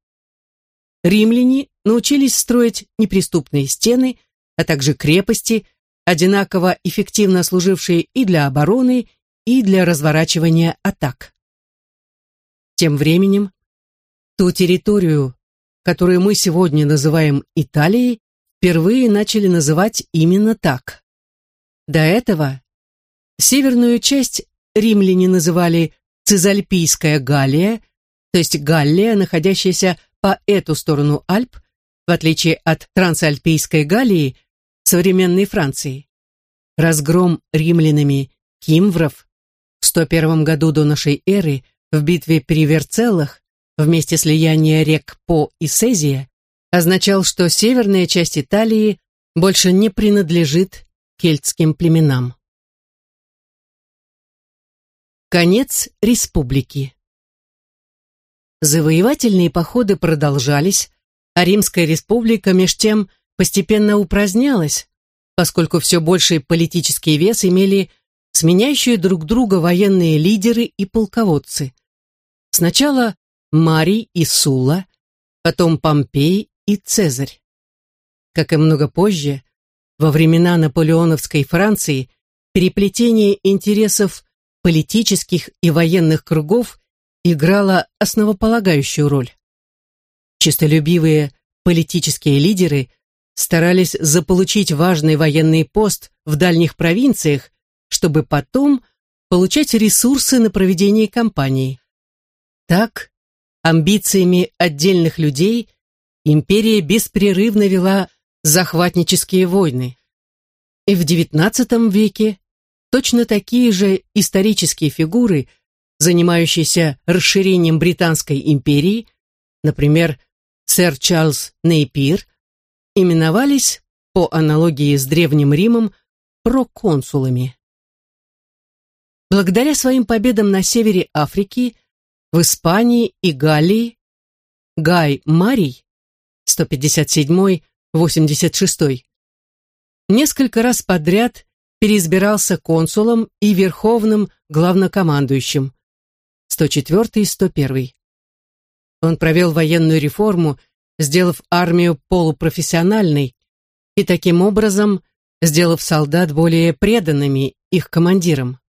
Римляне научились строить неприступные стены, а также крепости, одинаково эффективно служившие и для обороны, и для разворачивания атак. Тем временем, ту территорию, которую мы сегодня называем Италией, впервые начали называть именно так. До этого северную часть римляне называли Цизальпийская Галлия, то есть Галлия, находящаяся по эту сторону Альп, в отличие от Трансальпийской Галлии, современной Франции. Разгром римлянами кимвров в 101 году до нашей эры в битве при Верцеллах вместе слияния рек По и Сезия означал, что северная часть Италии больше не принадлежит кельтским племенам. Конец республики Завоевательные походы продолжались, а Римская республика меж тем постепенно упразднялась, поскольку все больший политический вес имели сменяющие друг друга военные лидеры и полководцы. Сначала Марий и Сула, потом Помпей и Цезарь. Как и много позже, во времена наполеоновской Франции переплетение интересов политических и военных кругов играло основополагающую роль. Чистолюбивые политические лидеры старались заполучить важный военный пост в дальних провинциях, чтобы потом получать ресурсы на проведение кампании. Так, амбициями отдельных людей империя беспрерывно вела захватнические войны. И в XIX веке точно такие же исторические фигуры, занимающиеся расширением Британской империи, например, сэр Чарльз Нейпир, именовались, по аналогии с Древним Римом, проконсулами. Благодаря своим победам на севере Африки, в Испании и Галлии, Гай Марий, 157-86, несколько раз подряд переизбирался консулом и верховным главнокомандующим, 104-101. Он провел военную реформу, сделав армию полупрофессиональной и таким образом сделав солдат более преданными их командирам.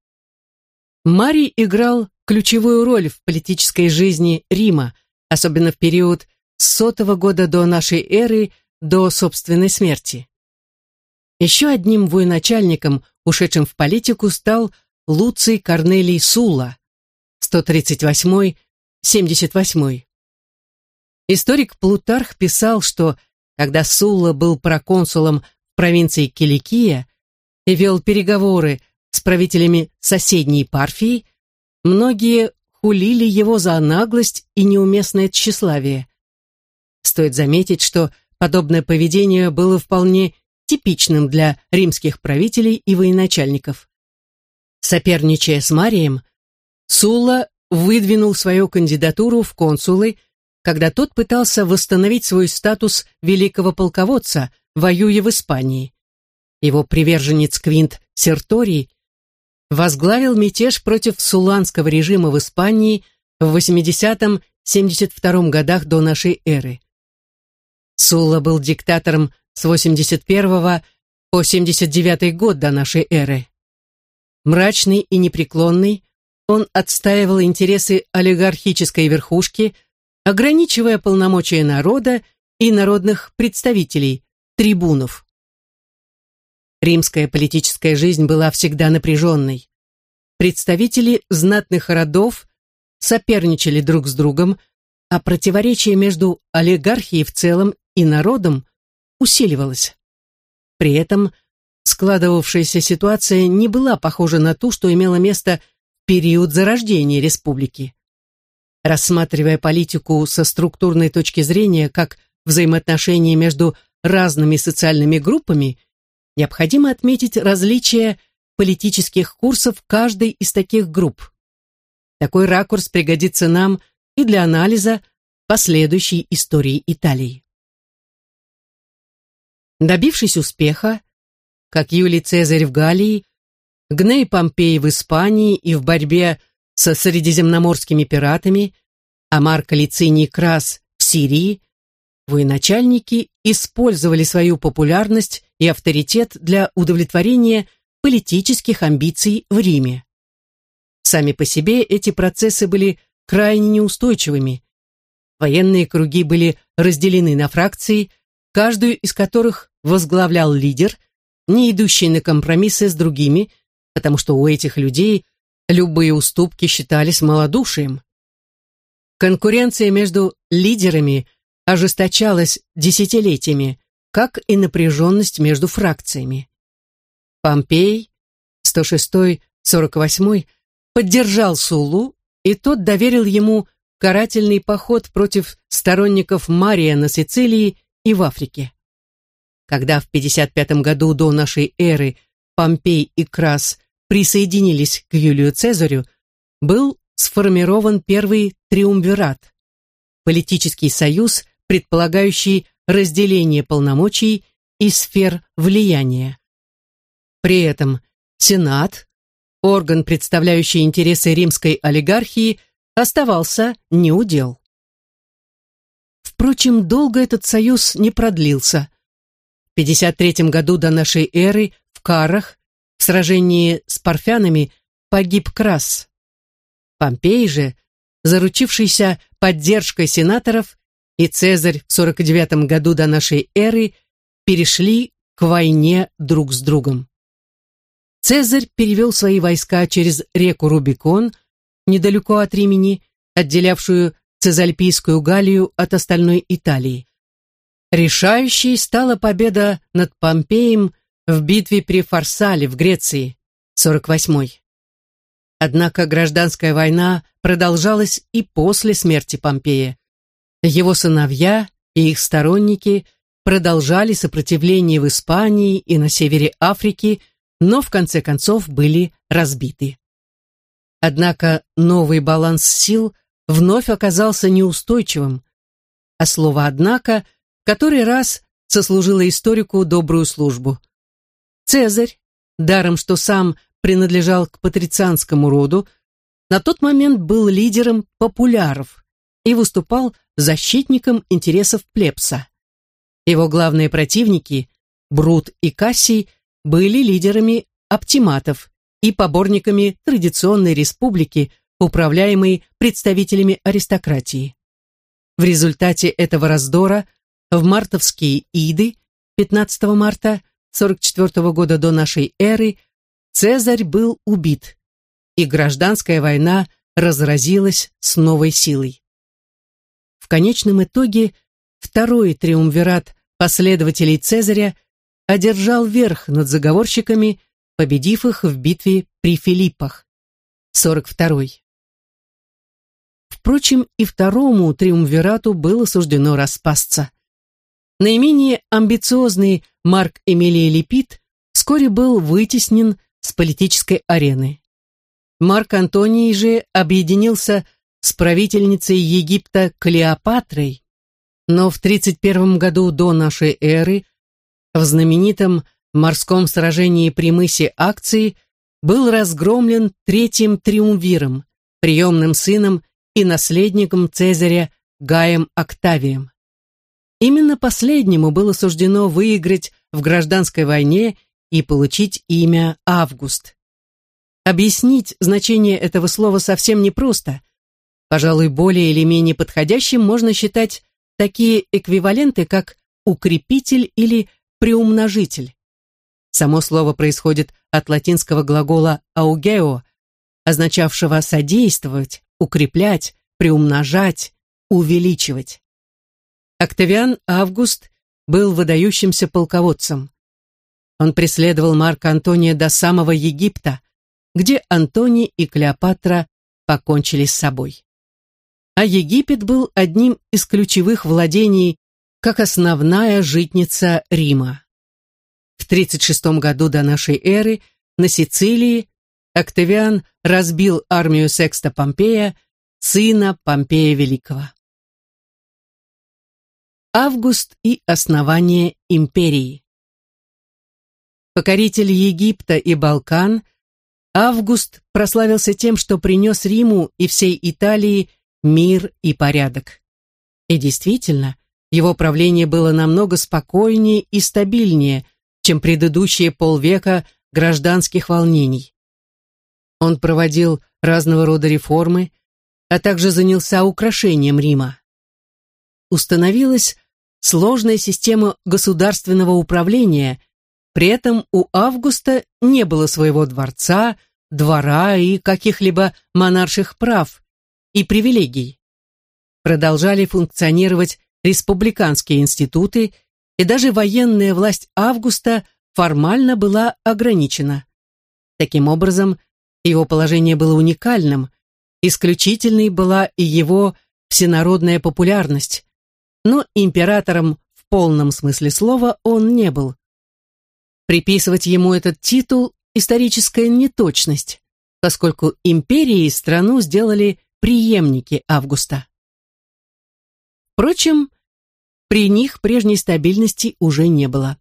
Марий играл ключевую роль в политической жизни Рима, особенно в период с сотого года до нашей эры до собственной смерти. Еще одним военачальником, ушедшим в политику, стал Луций Корнелий Сула, 138-78. Историк Плутарх писал, что когда Сулла был проконсулом в провинции Киликия и вел переговоры с правителями соседней Парфии, многие хулили его за наглость и неуместное тщеславие. Стоит заметить, что подобное поведение было вполне типичным для римских правителей и военачальников. Соперничая с Марием, Сулла выдвинул свою кандидатуру в консулы когда тот пытался восстановить свой статус великого полководца, воюя в Испании. Его приверженец Квинт Серторий возглавил мятеж против суланского режима в Испании в 80-72 годах до нашей эры. Сула был диктатором с 81 по 79 год до нашей эры. Мрачный и непреклонный, он отстаивал интересы олигархической верхушки, ограничивая полномочия народа и народных представителей, трибунов. Римская политическая жизнь была всегда напряженной. Представители знатных родов соперничали друг с другом, а противоречие между олигархией в целом и народом усиливалось. При этом складывавшаяся ситуация не была похожа на ту, что имело место в период зарождения республики. Рассматривая политику со структурной точки зрения как взаимоотношения между разными социальными группами, необходимо отметить различия политических курсов каждой из таких групп. Такой ракурс пригодится нам и для анализа последующей истории Италии. Добившись успеха, как Юлий Цезарь в Галлии, Гней Помпей в Испании и в борьбе со средиземноморскими пиратами, а Марко Лициний Крас в Сирии, военачальники использовали свою популярность и авторитет для удовлетворения политических амбиций в Риме. Сами по себе эти процессы были крайне неустойчивыми. Военные круги были разделены на фракции, каждую из которых возглавлял лидер, не идущий на компромиссы с другими, потому что у этих людей любые уступки считались малодушием. Конкуренция между лидерами ожесточалась десятилетиями, как и напряженность между фракциями. Помпей, 106-48, поддержал Сулу, и тот доверил ему карательный поход против сторонников Мария на Сицилии и в Африке. Когда в 55 году до нашей эры Помпей и Крас присоединились к Юлию Цезарю, был сформирован первый триумвират – политический союз, предполагающий разделение полномочий и сфер влияния. При этом Сенат, орган, представляющий интересы римской олигархии, оставался неудел. Впрочем, долго этот союз не продлился. 53 году до нашей эры в Карах сражении с парфянами погиб Крас. Помпей же, заручившийся поддержкой сенаторов, и Цезарь в 49 году до нашей эры перешли к войне друг с другом. Цезарь перевел свои войска через реку Рубикон, недалеко от Римени, отделявшую Цезальпийскую Галлию от остальной Италии. Решающей стала победа над Помпеем в битве при Фарсале в Греции, 48-й. Однако гражданская война продолжалась и после смерти Помпея. Его сыновья и их сторонники продолжали сопротивление в Испании и на севере Африки, но в конце концов были разбиты. Однако новый баланс сил вновь оказался неустойчивым, а слово «однако» который раз сослужила историку добрую службу. Цезарь, даром что сам принадлежал к патрицианскому роду, на тот момент был лидером популяров и выступал защитником интересов плебса. Его главные противники, Брут и Кассий, были лидерами оптиматов и поборниками традиционной республики, управляемой представителями аристократии. В результате этого раздора в мартовские иды 15 марта 44 года до нашей эры Цезарь был убит, и гражданская война разразилась с новой силой. В конечном итоге второй триумвират последователей Цезаря одержал верх над заговорщиками, победив их в битве при Филиппах. 42. -й. Впрочем, и второму триумвирату было суждено распасться. Наименее амбициозный Марк Эмилий Лепит вскоре был вытеснен с политической арены. Марк Антоний же объединился с правительницей Египта Клеопатрой, но в 31 году до нашей эры в знаменитом морском сражении при мысе Акции был разгромлен третьим триумвиром, приемным сыном и наследником Цезаря Гаем Октавием. Именно последнему было суждено выиграть в гражданской войне и получить имя Август. Объяснить значение этого слова совсем непросто. Пожалуй, более или менее подходящим можно считать такие эквиваленты, как укрепитель или приумножитель. Само слово происходит от латинского глагола «augeo», означавшего содействовать, укреплять, приумножать, увеличивать. Октавиан Август был выдающимся полководцем. Он преследовал Марка Антония до самого Египта, где Антоний и Клеопатра покончили с собой. А Египет был одним из ключевых владений как основная житница Рима. В 36 году до нашей эры на Сицилии Октавиан разбил армию Секста Помпея, сына Помпея Великого. Август и основание империи Покоритель Египта и Балкан – Август прославился тем, что принес Риму и всей Италии мир и порядок. И действительно, его правление было намного спокойнее и стабильнее, чем предыдущие полвека гражданских волнений. Он проводил разного рода реформы, а также занялся украшением Рима. Установилась сложная система государственного управления – при этом у Августа не было своего дворца, двора и каких-либо монарших прав и привилегий. Продолжали функционировать республиканские институты, и даже военная власть Августа формально была ограничена. Таким образом, его положение было уникальным, исключительной была и его всенародная популярность, но императором в полном смысле слова он не был. Приписывать ему этот титул – историческая неточность, поскольку империи страну сделали преемники Августа. Впрочем, при них прежней стабильности уже не было.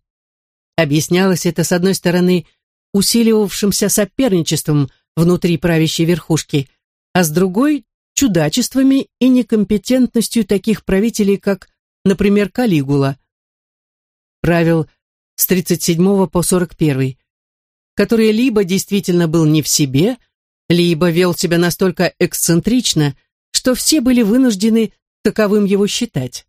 Объяснялось это, с одной стороны, усиливавшимся соперничеством внутри правящей верхушки, а с другой – чудачествами и некомпетентностью таких правителей, как, например, Калигула. Правил с 37 по 41, который либо действительно был не в себе, либо вел себя настолько эксцентрично, что все были вынуждены таковым его считать.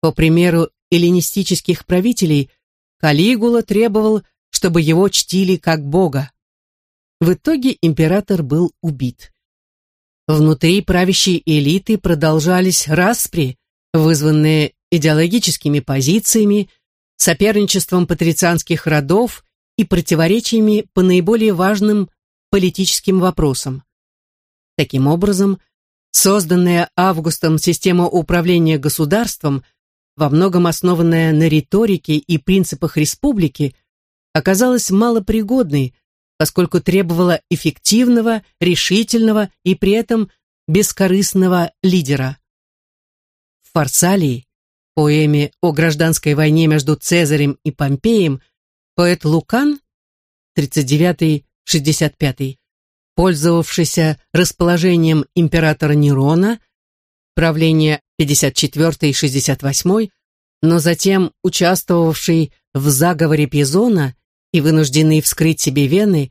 По примеру эллинистических правителей, Калигула требовал, чтобы его чтили как бога. В итоге император был убит. Внутри правящей элиты продолжались распри, вызванные идеологическими позициями, соперничеством патрицианских родов и противоречиями по наиболее важным политическим вопросам. Таким образом, созданная Августом система управления государством, во многом основанная на риторике и принципах республики, оказалась малопригодной, поскольку требовала эффективного, решительного и при этом бескорыстного лидера. Фарсалии поэме о гражданской войне между Цезарем и Помпеем поэт Лукан, 39-65, пользовавшийся расположением императора Нерона, правление 54-68, но затем участвовавший в заговоре Пизона и вынужденный вскрыть себе вены,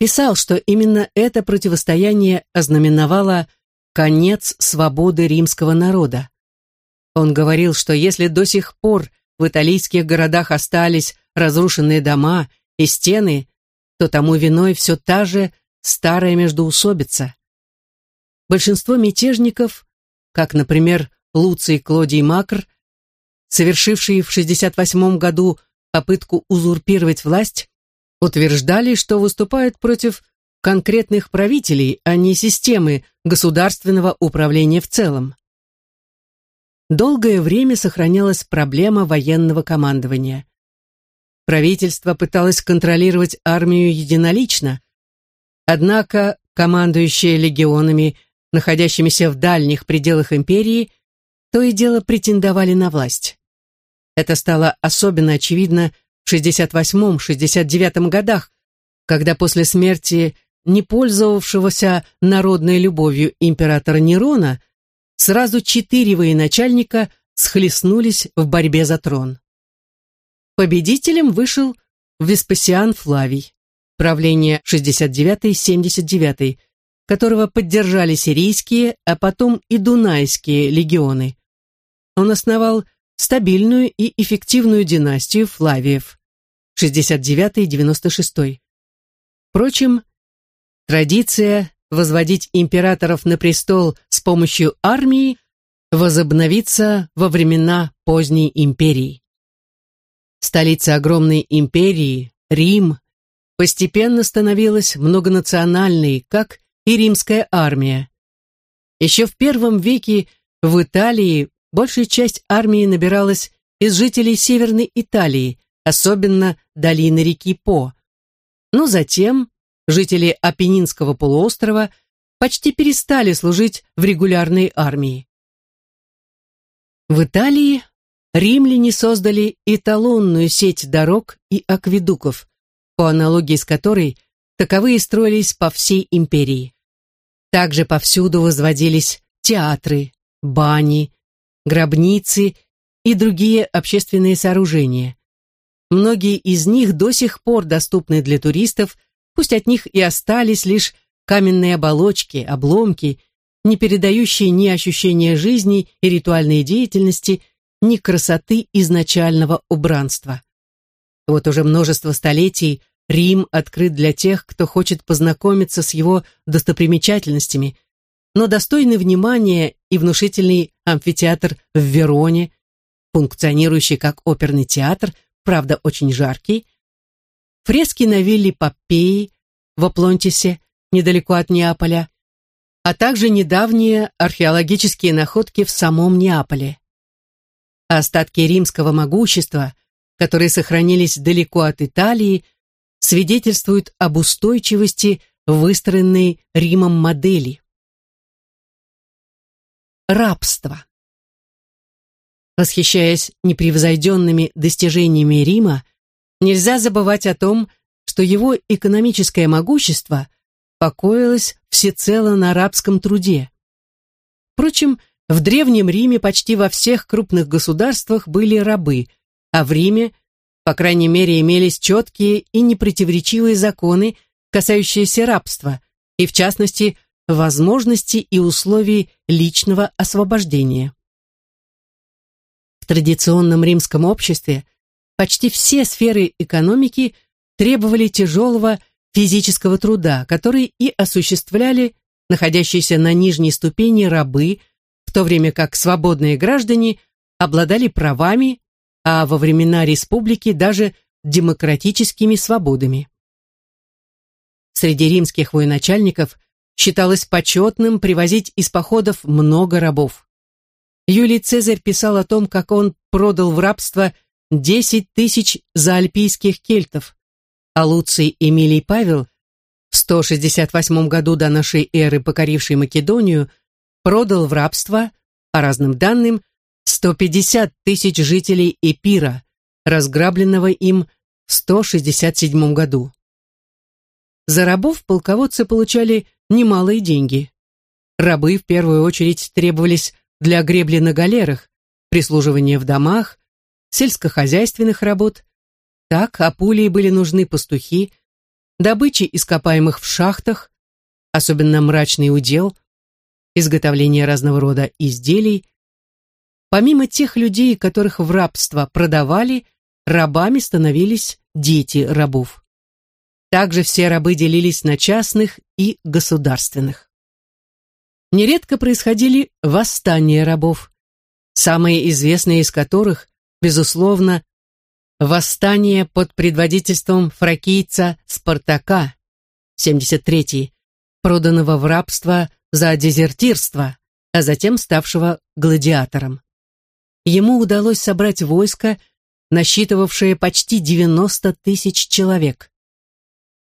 писал, что именно это противостояние ознаменовало конец свободы римского народа. Он говорил, что если до сих пор в итальянских городах остались разрушенные дома и стены, то тому виной все та же старая междоусобица. Большинство мятежников, как, например, Луций Клодий Макр, совершившие в 68 году попытку узурпировать власть, утверждали, что выступают против конкретных правителей, а не системы государственного управления в целом долгое время сохранялась проблема военного командования. Правительство пыталось контролировать армию единолично, однако командующие легионами, находящимися в дальних пределах империи, то и дело претендовали на власть. Это стало особенно очевидно в 68-69 годах, когда после смерти не пользовавшегося народной любовью императора Нерона сразу четыре военачальника схлестнулись в борьбе за трон. Победителем вышел Веспасиан Флавий. правления 69-79, которого поддержали сирийские, а потом и дунайские легионы. Он основал стабильную и эффективную династию Флавиев 69-96. Впрочем, традиция возводить императоров на престол с помощью армии возобновится во времена поздней империи. Столица огромной империи, Рим, постепенно становилась многонациональной, как и римская армия. Еще в первом веке в Италии большая часть армии набиралась из жителей Северной Италии, особенно долины реки По. Но затем жители Апеннинского полуострова почти перестали служить в регулярной армии. В Италии римляне создали эталонную сеть дорог и акведуков, по аналогии с которой таковые строились по всей империи. Также повсюду возводились театры, бани, гробницы и другие общественные сооружения. Многие из них до сих пор доступны для туристов, пусть от них и остались лишь каменные оболочки, обломки, не передающие ни ощущения жизни и ритуальной деятельности, ни красоты изначального убранства. Вот уже множество столетий Рим открыт для тех, кто хочет познакомиться с его достопримечательностями, но достойный внимания и внушительный амфитеатр в Вероне, функционирующий как оперный театр, правда очень жаркий, фрески на вилле Попеи в Аплонтисе, недалеко от Неаполя, а также недавние археологические находки в самом Неаполе. Остатки римского могущества, которые сохранились далеко от Италии, свидетельствуют об устойчивости выстроенной Римом модели. Рабство. Восхищаясь непревзойденными достижениями Рима, нельзя забывать о том, что его экономическое могущество покоилось всецело на рабском труде. Впрочем, в Древнем Риме почти во всех крупных государствах были рабы, а в Риме – по крайней мере, имелись четкие и непротиворечивые законы, касающиеся рабства, и, в частности, возможности и условий личного освобождения. В традиционном римском обществе почти все сферы экономики требовали тяжелого физического труда, который и осуществляли находящиеся на нижней ступени рабы, в то время как свободные граждане обладали правами, а во времена республики даже демократическими свободами. Среди римских военачальников считалось почетным привозить из походов много рабов. Юлий Цезарь писал о том, как он продал в рабство 10 тысяч заальпийских кельтов, а Луций Эмилий Павел в 168 году до нашей эры покоривший Македонию продал в рабство, по разным данным, 150 тысяч жителей Эпира, разграбленного им в 167 году. За рабов полководцы получали немалые деньги. Рабы в первую очередь требовались для гребли на галерах, прислуживания в домах, сельскохозяйственных работ. Так Апулии были нужны пастухи, добычи ископаемых в шахтах, особенно мрачный удел, изготовление разного рода изделий, Помимо тех людей, которых в рабство продавали, рабами становились дети рабов. Также все рабы делились на частных и государственных. Нередко происходили восстания рабов, самые известные из которых, безусловно, восстание под предводительством фракийца Спартака, 73-й, проданного в рабство за дезертирство, а затем ставшего гладиатором ему удалось собрать войско, насчитывавшее почти 90 тысяч человек.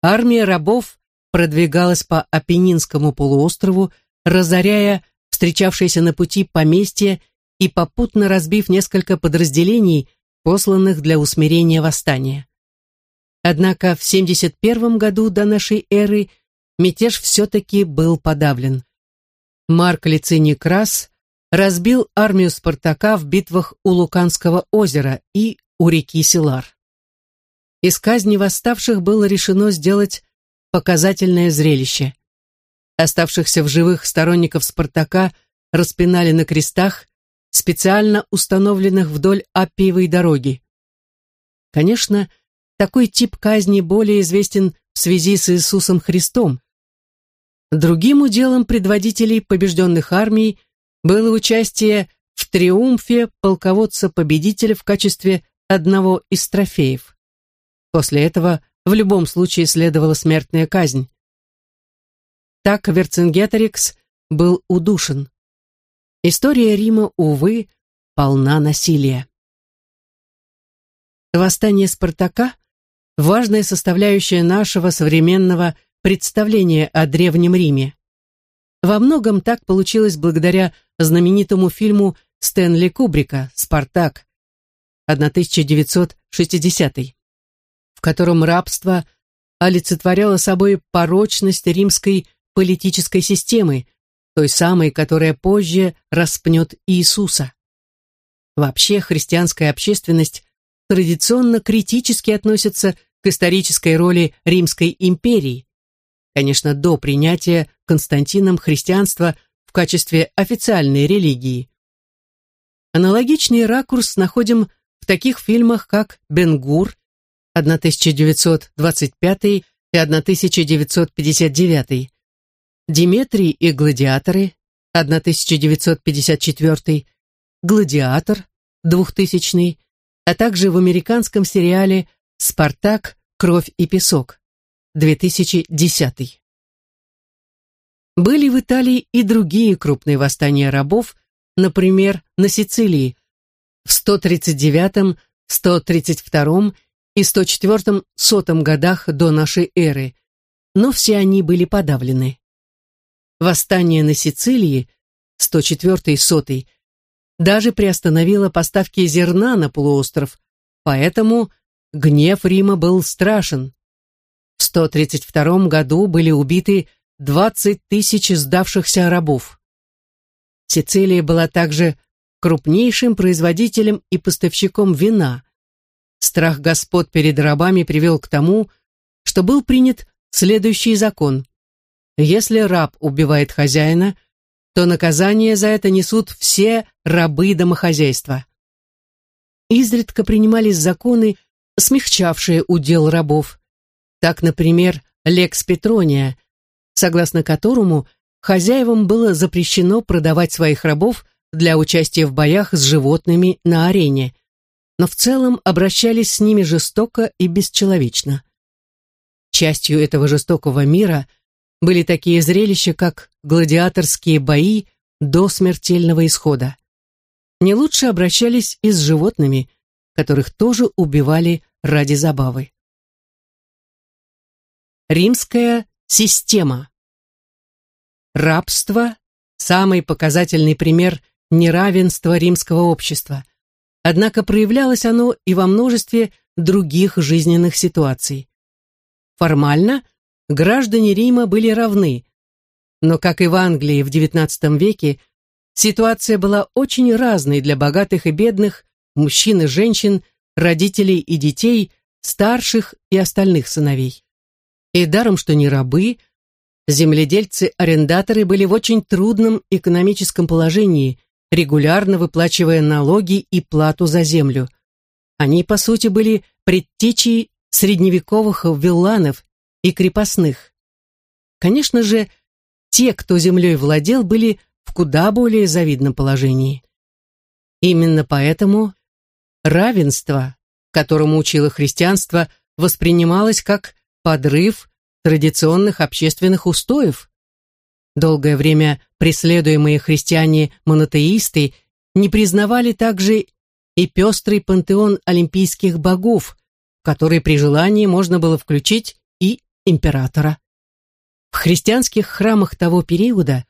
Армия рабов продвигалась по Апеннинскому полуострову, разоряя встречавшиеся на пути поместья и попутно разбив несколько подразделений, посланных для усмирения восстания. Однако в 71 году до нашей эры мятеж все-таки был подавлен. Марк Лициний Крас разбил армию Спартака в битвах у Луканского озера и у реки Силар. из казни восставших было решено сделать показательное зрелище. Оставшихся в живых сторонников Спартака распинали на крестах, специально установленных вдоль Аппиевой дороги. Конечно, такой тип казни более известен в связи с Иисусом Христом. Другим уделом предводителей побежденных армий было участие в триумфе полководца-победителя в качестве одного из трофеев. После этого в любом случае следовала смертная казнь. Так Верцингеторикс был удушен. История Рима, увы, полна насилия. Восстание Спартака – важная составляющая нашего современного представления о Древнем Риме. Во многом так получилось благодаря знаменитому фильму Стэнли Кубрика «Спартак» 1960 в котором рабство олицетворяло собой порочность римской политической системы, той самой, которая позже распнет Иисуса. Вообще христианская общественность традиционно критически относится к исторической роли Римской империи, конечно, до принятия Константином христианства в качестве официальной религии. Аналогичный ракурс находим в таких фильмах, как «Бенгур» 1925 и 1959, «Диметрий и гладиаторы» 1954, «Гладиатор» 2000, а также в американском сериале «Спартак. Кровь и песок» 2010. Были в Италии и другие крупные восстания рабов, например, на Сицилии в 139, 132 и 104 сотом годах до нашей эры, но все они были подавлены. Восстание на Сицилии 104 сотый даже приостановило поставки зерна на полуостров, поэтому гнев Рима был страшен. В 132 году были убиты 20 тысяч сдавшихся рабов. Сицилия была также крупнейшим производителем и поставщиком вина. Страх господ перед рабами привел к тому, что был принят следующий закон. Если раб убивает хозяина, то наказание за это несут все рабы домохозяйства. Изредка принимались законы, смягчавшие удел рабов. Так, например, Лекс Петрония, согласно которому хозяевам было запрещено продавать своих рабов для участия в боях с животными на арене, но в целом обращались с ними жестоко и бесчеловечно. Частью этого жестокого мира были такие зрелища, как гладиаторские бои до смертельного исхода. Не лучше обращались и с животными, которых тоже убивали ради забавы. Римская система. Рабство – самый показательный пример неравенства римского общества. Однако проявлялось оно и во множестве других жизненных ситуаций. Формально граждане Рима были равны, но, как и в Англии в XIX веке, ситуация была очень разной для богатых и бедных, мужчин и женщин, родителей и детей, старших и остальных сыновей. И даром, что не рабы, земледельцы-арендаторы были в очень трудном экономическом положении, регулярно выплачивая налоги и плату за землю. Они, по сути, были предтечей средневековых вилланов и крепостных. Конечно же, те, кто землей владел, были в куда более завидном положении. Именно поэтому равенство, которому учило христианство, воспринималось как подрыв традиционных общественных устоев. Долгое время преследуемые христиане-монотеисты не признавали также и пестрый пантеон олимпийских богов, в который при желании можно было включить императора. В христианских храмах того периода,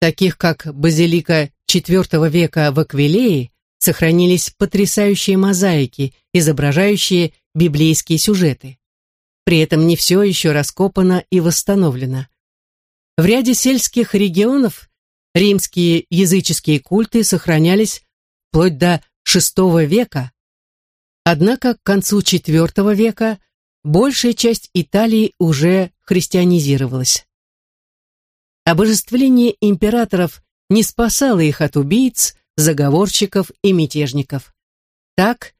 таких как базилика IV века в Аквилее, сохранились потрясающие мозаики, изображающие библейские сюжеты. При этом не все еще раскопано и восстановлено. В ряде сельских регионов римские языческие культы сохранялись вплоть до VI века. Однако к концу IV века большая часть Италии уже христианизировалась. Обожествление императоров не спасало их от убийц, заговорщиков и мятежников. Так,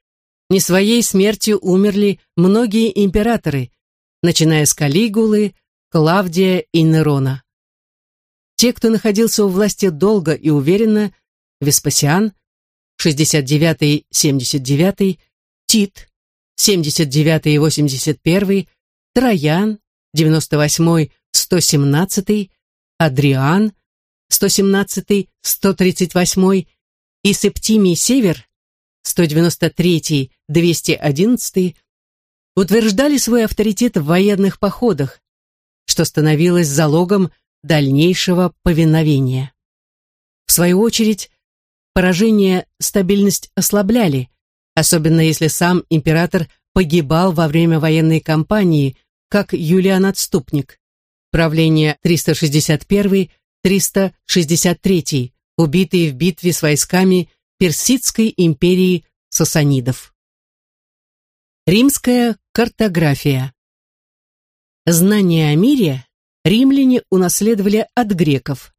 не своей смертью умерли многие императоры, начиная с Калигулы, Клавдия и Нерона. Те, кто находился у власти долго и уверенно, Веспасиан, 69-79, Тит, 79-81, Троян, 98-117, Адриан, 117-138 и Септимий Север, 193-211, утверждали свой авторитет в военных походах, что становилось залогом дальнейшего повиновения. В свою очередь, поражение стабильность ослабляли, особенно если сам император погибал во время военной кампании, как Юлиан Отступник. Правление 361-363, убитые в битве с войсками Персидской империи сасанидов. Римская картография Знания о мире римляне унаследовали от греков.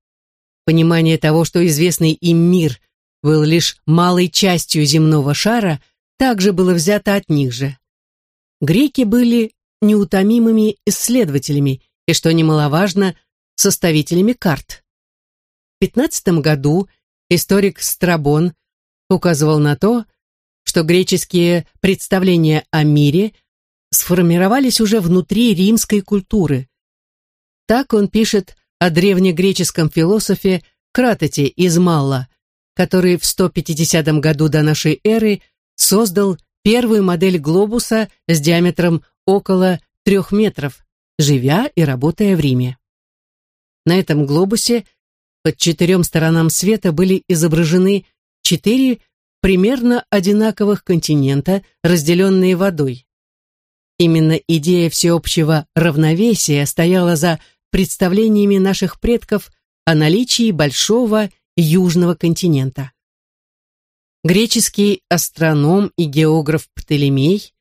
Понимание того, что известный им мир был лишь малой частью земного шара, также было взято от них же. Греки были неутомимыми исследователями и, что немаловажно, составителями карт. В 15 году историк Страбон указывал на то, что греческие представления о мире сформировались уже внутри римской культуры. Так он пишет о древнегреческом философе Кратоте из Малла, который в 150 году до нашей эры создал первую модель глобуса с диаметром около трех метров, живя и работая в Риме. На этом глобусе под четырем сторонам света были изображены четыре примерно одинаковых континента, разделенные водой. Именно идея всеобщего равновесия стояла за представлениями наших предков о наличии большого южного континента. Греческий астроном и географ Птолемей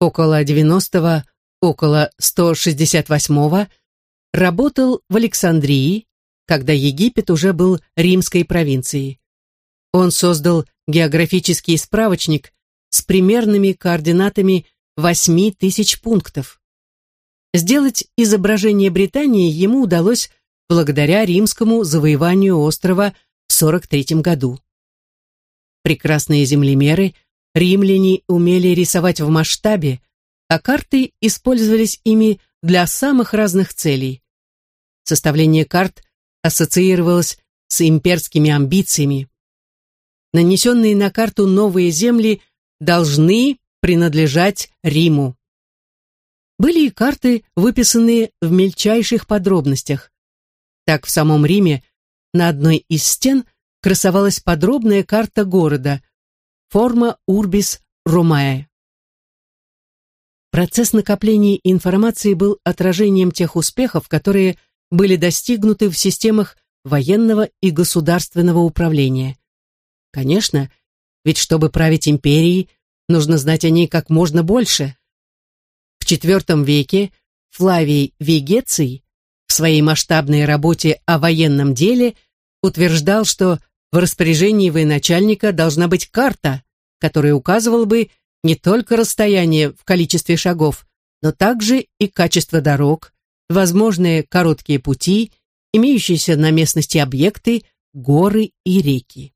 около 90-го, около 168-го работал в Александрии, когда Египет уже был римской провинцией. Он создал географический справочник с примерными координатами 8 тысяч пунктов. Сделать изображение Британии ему удалось благодаря римскому завоеванию острова 43 году. Прекрасные землемеры римляне умели рисовать в масштабе, а карты использовались ими для самых разных целей. Составление карт ассоциировалось с имперскими амбициями. Нанесенные на карту новые земли должны принадлежать Риму. Были и карты, выписанные в мельчайших подробностях. Так в самом Риме на одной из стен красовалась подробная карта города, форма Урбис Ромае. Процесс накопления информации был отражением тех успехов, которые были достигнуты в системах военного и государственного управления. Конечно, ведь чтобы править империей, нужно знать о ней как можно больше. В IV веке Флавий Вегеций в своей масштабной работе о военном деле утверждал, что в распоряжении военачальника должна быть карта, которая указывала бы не только расстояние в количестве шагов, но также и качество дорог, возможные короткие пути, имеющиеся на местности объекты, горы и реки.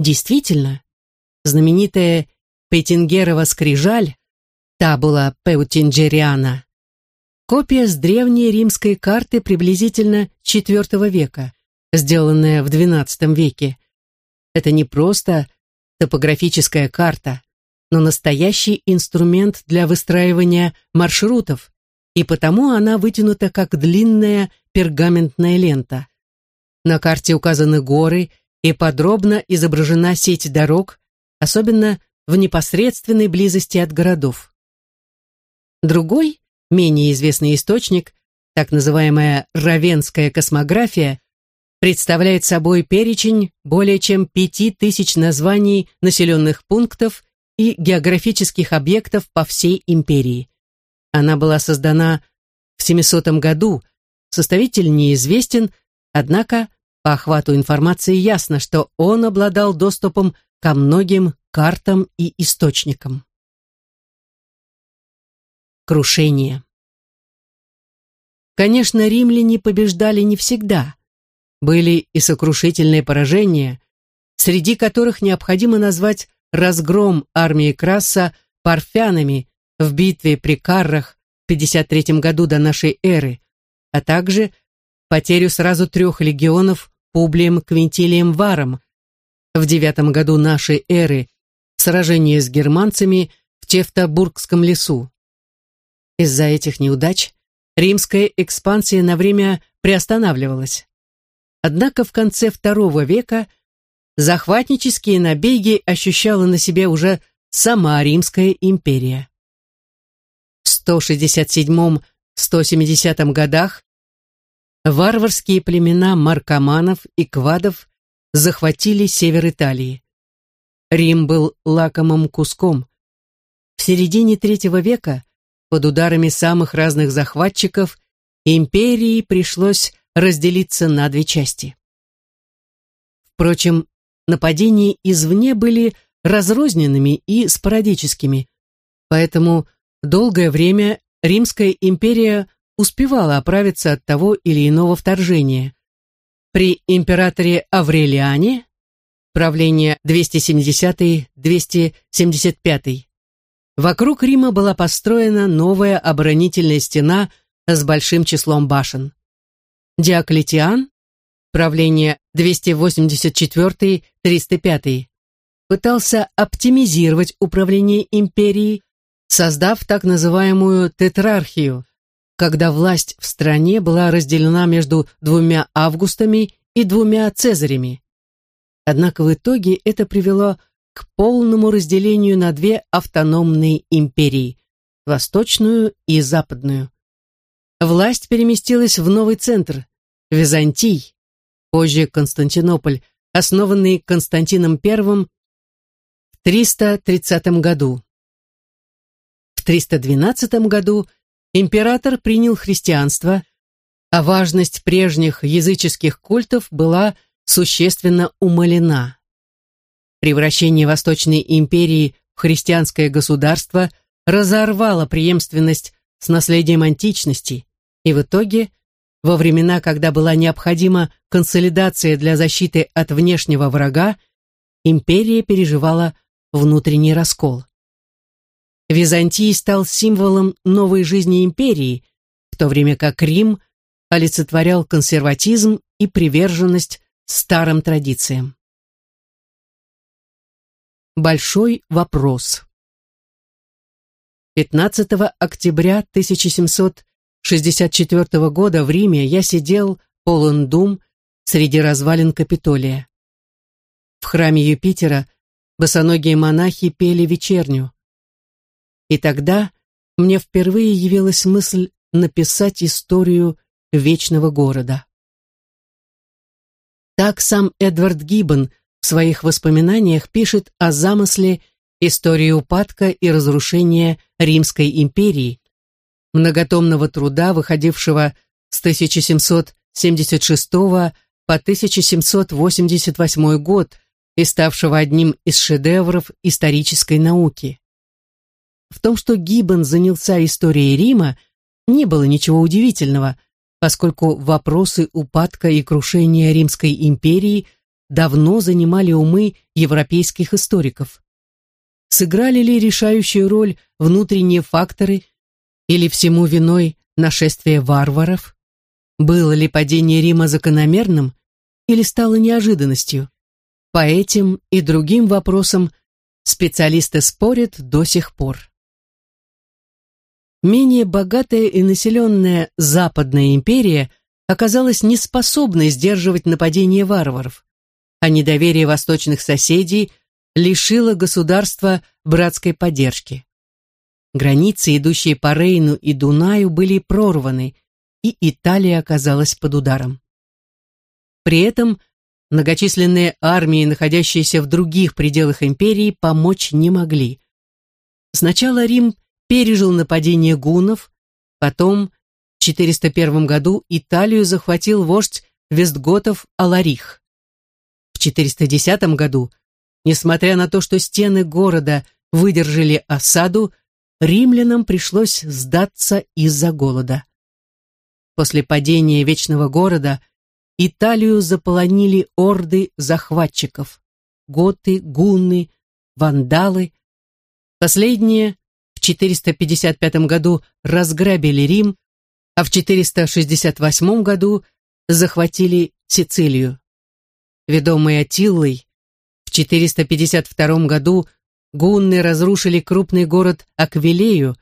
Действительно, знаменитая Петингерова скрижаль, табула Пеутинджериана, Копия с древней римской карты приблизительно IV века, сделанная в XII веке. Это не просто топографическая карта, но настоящий инструмент для выстраивания маршрутов, и потому она вытянута как длинная пергаментная лента. На карте указаны горы и подробно изображена сеть дорог, особенно в непосредственной близости от городов. Другой менее известный источник, так называемая равенская космография, представляет собой перечень более чем пяти тысяч названий населенных пунктов и географических объектов по всей империи. Она была создана в 700 году, составитель неизвестен, однако по охвату информации ясно, что он обладал доступом ко многим картам и источникам. Крушение Конечно, римляне побеждали не всегда. Были и сокрушительные поражения, среди которых необходимо назвать разгром армии Краса парфянами в битве при Каррах в 53 году до нашей эры, а также потерю сразу трех легионов Публием Квинтилием Варом в девятом году нашей эры, сражение с германцами в Чефтобургском лесу. Из-за этих неудач римская экспансия на время приостанавливалась. Однако в конце II века захватнические набеги ощущала на себе уже сама Римская империя. В 167-170 годах варварские племена маркоманов и квадов захватили север Италии. Рим был лакомым куском. В середине третьего века под ударами самых разных захватчиков империи пришлось разделиться на две части. Впрочем, нападения извне были разрозненными и спорадическими, поэтому долгое время Римская империя успевала оправиться от того или иного вторжения. При императоре Аврелиане, правление 270-275, Вокруг Рима была построена новая оборонительная стена с большим числом башен. Диоклетиан, правление 284-305, пытался оптимизировать управление империей, создав так называемую тетрархию, когда власть в стране была разделена между двумя Августами и двумя Цезарями. Однако в итоге это привело к полному разделению на две автономные империи – восточную и западную. Власть переместилась в новый центр – Византий, позже Константинополь, основанный Константином I в 330 году. В 312 году император принял христианство, а важность прежних языческих культов была существенно умалена. Превращение Восточной империи в христианское государство разорвало преемственность с наследием античности, и в итоге, во времена, когда была необходима консолидация для защиты от внешнего врага, империя переживала внутренний раскол. Византий стал символом новой жизни империи, в то время как Рим олицетворял консерватизм и приверженность старым традициям. Большой вопрос. 15 октября 1764 года в Риме я сидел, полон дум, среди развалин Капитолия. В храме Юпитера босоногие монахи пели вечерню. И тогда мне впервые явилась мысль написать историю вечного города. Так сам Эдвард Гиббон в своих воспоминаниях пишет о замысле истории упадка и разрушения Римской империи, многотомного труда, выходившего с 1776 по 1788 год и ставшего одним из шедевров исторической науки. В том, что Гиббон занялся историей Рима, не было ничего удивительного, поскольку вопросы упадка и крушения Римской империи – давно занимали умы европейских историков. Сыграли ли решающую роль внутренние факторы или всему виной нашествие варваров? Было ли падение Рима закономерным или стало неожиданностью? По этим и другим вопросам специалисты спорят до сих пор. Менее богатая и населенная Западная империя оказалась неспособной сдерживать нападение варваров а недоверие восточных соседей лишило государства братской поддержки. Границы, идущие по Рейну и Дунаю, были прорваны, и Италия оказалась под ударом. При этом многочисленные армии, находящиеся в других пределах империи, помочь не могли. Сначала Рим пережил нападение гуннов, потом в 401 году Италию захватил вождь вестготов Аларих. В 410 году, несмотря на то, что стены города выдержали осаду, римлянам пришлось сдаться из-за голода. После падения Вечного города Италию заполонили орды захватчиков – готы, гунны, вандалы. Последние 455 году разграбили Рим, а в 468 году захватили Сицилию. Ведомые Атиллой, в 452 году гунны разрушили крупный город Аквилею,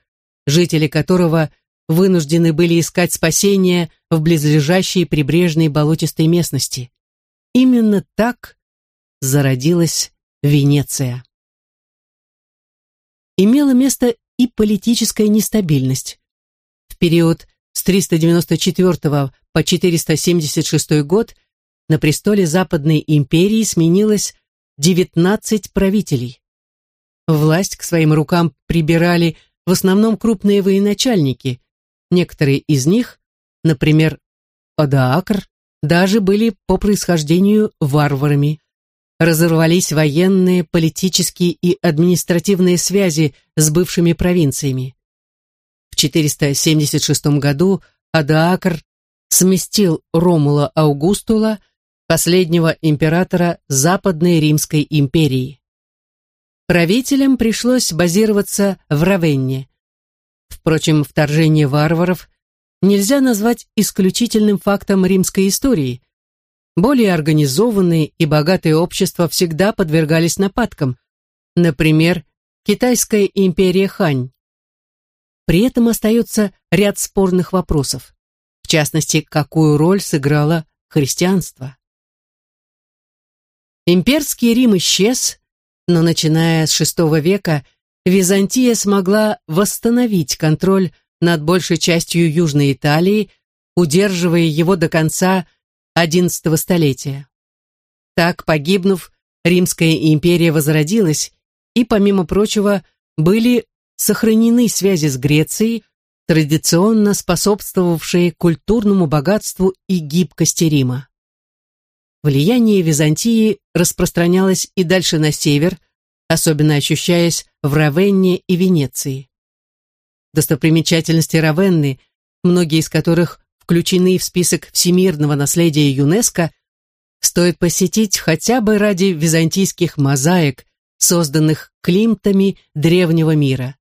жители которого вынуждены были искать спасения в близлежащей прибрежной болотистой местности. Именно так зародилась Венеция. Имела место и политическая нестабильность. В период с 394 по 476 год на престоле Западной империи сменилось 19 правителей. Власть к своим рукам прибирали в основном крупные военачальники. Некоторые из них, например, Одаакр, даже были по происхождению варварами разорвались военные, политические и административные связи с бывшими провинциями. В 476 году Адаакр сместил Ромула Аугустула, последнего императора Западной Римской империи. Правителям пришлось базироваться в Равенне. Впрочем, вторжение варваров нельзя назвать исключительным фактом римской истории – более организованные и богатые общества всегда подвергались нападкам. Например, Китайская империя Хань. При этом остается ряд спорных вопросов. В частности, какую роль сыграло христианство. Имперский Рим исчез, но начиная с VI века Византия смогла восстановить контроль над большей частью Южной Италии, удерживая его до конца XI столетия. Так, погибнув, Римская империя возродилась, и, помимо прочего, были сохранены связи с Грецией, традиционно способствовавшие культурному богатству и гибкости Рима. Влияние Византии распространялось и дальше на север, особенно ощущаясь в Равенне и Венеции. Достопримечательности Равенны, многие из которых включены в список всемирного наследия ЮНЕСКО, стоит посетить хотя бы ради византийских мозаик, созданных Климтами древнего мира.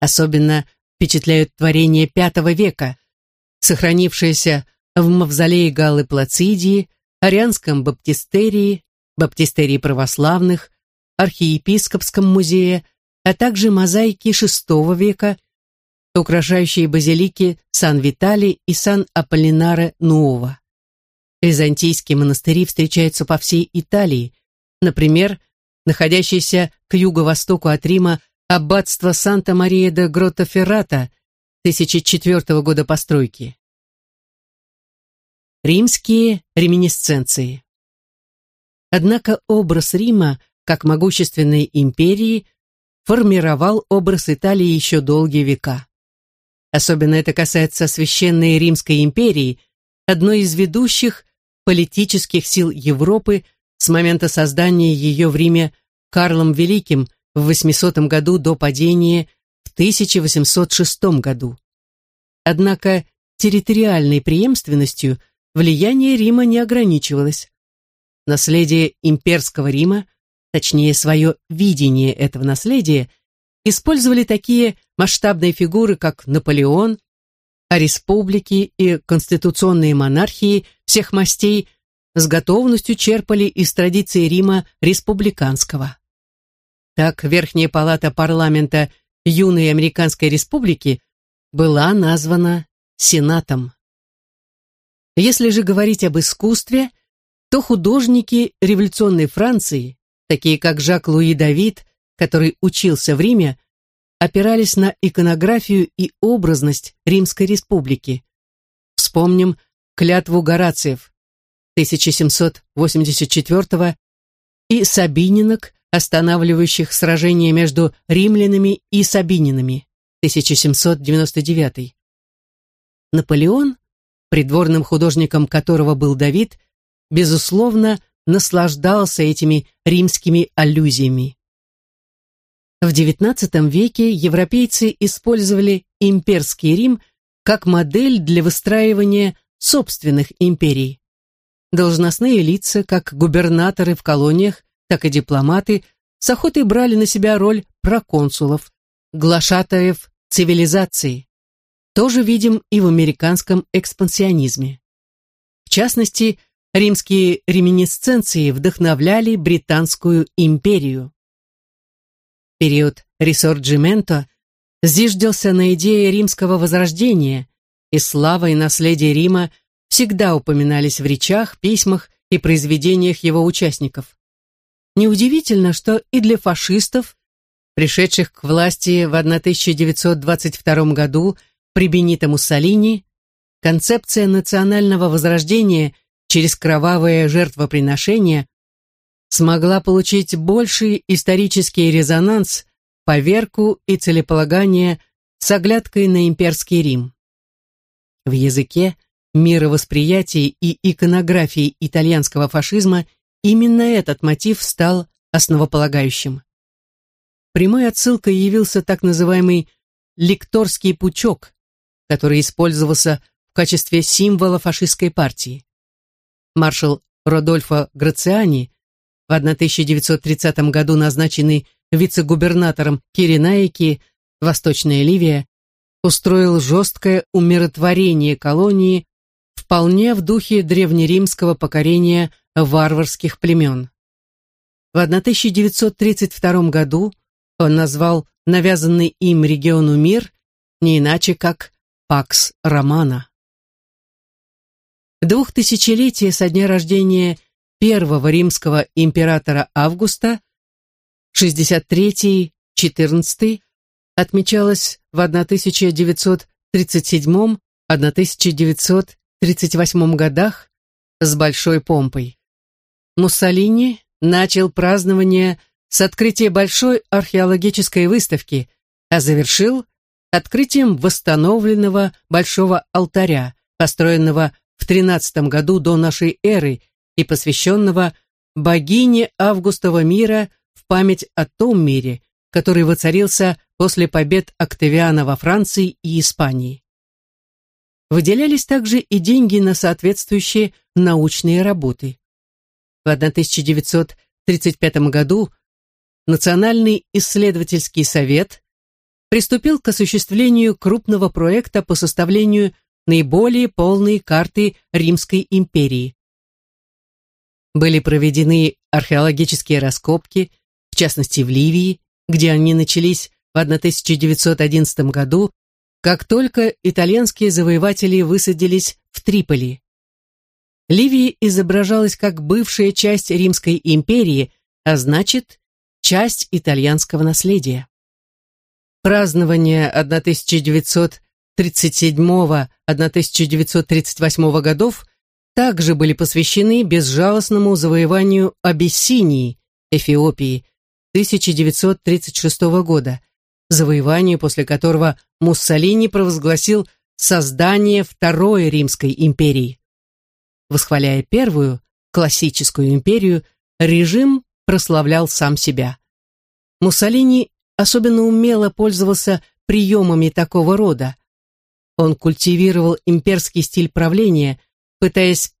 Особенно впечатляют творения V века, сохранившиеся в мавзолее Галлы Плацидии, Арианском баптистерии, баптистерии православных, архиепископском музее, а также мозаики VI века – украшающие базилики Сан-Витали и Сан-Аполлинаре Нуова. Византийские монастыри встречаются по всей Италии, например, находящийся к юго-востоку от Рима аббатство Санта-Мария де Гротто-Феррата 1004 года постройки. Римские реминисценции Однако образ Рима, как могущественной империи, формировал образ Италии еще долгие века. Особенно это касается Священной Римской империи, одной из ведущих политических сил Европы с момента создания ее в Риме Карлом Великим в 800 году до падения в 1806 году. Однако территориальной преемственностью влияние Рима не ограничивалось. Наследие имперского Рима, точнее свое видение этого наследия – использовали такие масштабные фигуры, как Наполеон, а республики и конституционные монархии всех мастей с готовностью черпали из традиции Рима республиканского. Так Верхняя палата парламента юной Американской республики была названа Сенатом. Если же говорить об искусстве, то художники революционной Франции, такие как Жак-Луи Давид, который учился в Риме, опирались на иконографию и образность Римской республики. Вспомним клятву Горациев 1784 и Сабининок останавливающих сражение между римлянами и сабининами, 1799. Наполеон, придворным художником которого был Давид, безусловно, наслаждался этими римскими аллюзиями. В XIX веке европейцы использовали имперский Рим как модель для выстраивания собственных империй. Должностные лица, как губернаторы в колониях, так и дипломаты, с охотой брали на себя роль проконсулов, глашатаев цивилизации. Тоже видим и в американском экспансионизме. В частности, римские реминисценции вдохновляли Британскую империю. Период ресорджименто зиждился на идее римского возрождения, и слава и наследие Рима всегда упоминались в речах, письмах и произведениях его участников. Неудивительно, что и для фашистов, пришедших к власти в 1922 году при Бенито Муссолини, концепция национального возрождения через кровавое жертвоприношение смогла получить больший исторический резонанс, поверку и целеполагание с оглядкой на имперский Рим. В языке, мировосприятии и иконографии итальянского фашизма именно этот мотив стал основополагающим. Прямой отсылкой явился так называемый «лекторский пучок», который использовался в качестве символа фашистской партии маршал Родольфо Грациани, в 1930 году назначенный вице-губернатором Киренаики, Восточная Ливия, устроил жесткое умиротворение колонии вполне в духе древнеримского покорения варварских племен. В 1932 году он назвал навязанный им региону мир не иначе как «Пакс Романа». Двухтысячелетие со дня рождения первого римского императора Августа, 63-14, отмечалось в 1937-1938 годах с большой помпой. Муссолини начал празднование с открытия большой археологической выставки, а завершил открытием восстановленного большого алтаря, построенного в XIII году до нашей эры и посвященного богине Августова мира в память о том мире, который воцарился после побед Октавиана во Франции и Испании. Выделялись также и деньги на соответствующие научные работы. В 1935 году Национальный исследовательский совет приступил к осуществлению крупного проекта по составлению наиболее полные карты Римской империи. Были проведены археологические раскопки, в частности в Ливии, где они начались в 1911 году, как только итальянские завоеватели высадились в Триполи. Ливия изображалась как бывшая часть Римской империи, а значит, часть итальянского наследия. Празднование 1900 1937-1938 годов также были посвящены безжалостному завоеванию Абиссинии, Эфиопии, 1936 года, завоеванию, после которого Муссолини провозгласил создание Второй Римской империи. Восхваляя Первую, классическую империю, режим прославлял сам себя. Муссолини особенно умело пользовался приемами такого рода. Он культивировал имперский стиль правления, пытаясь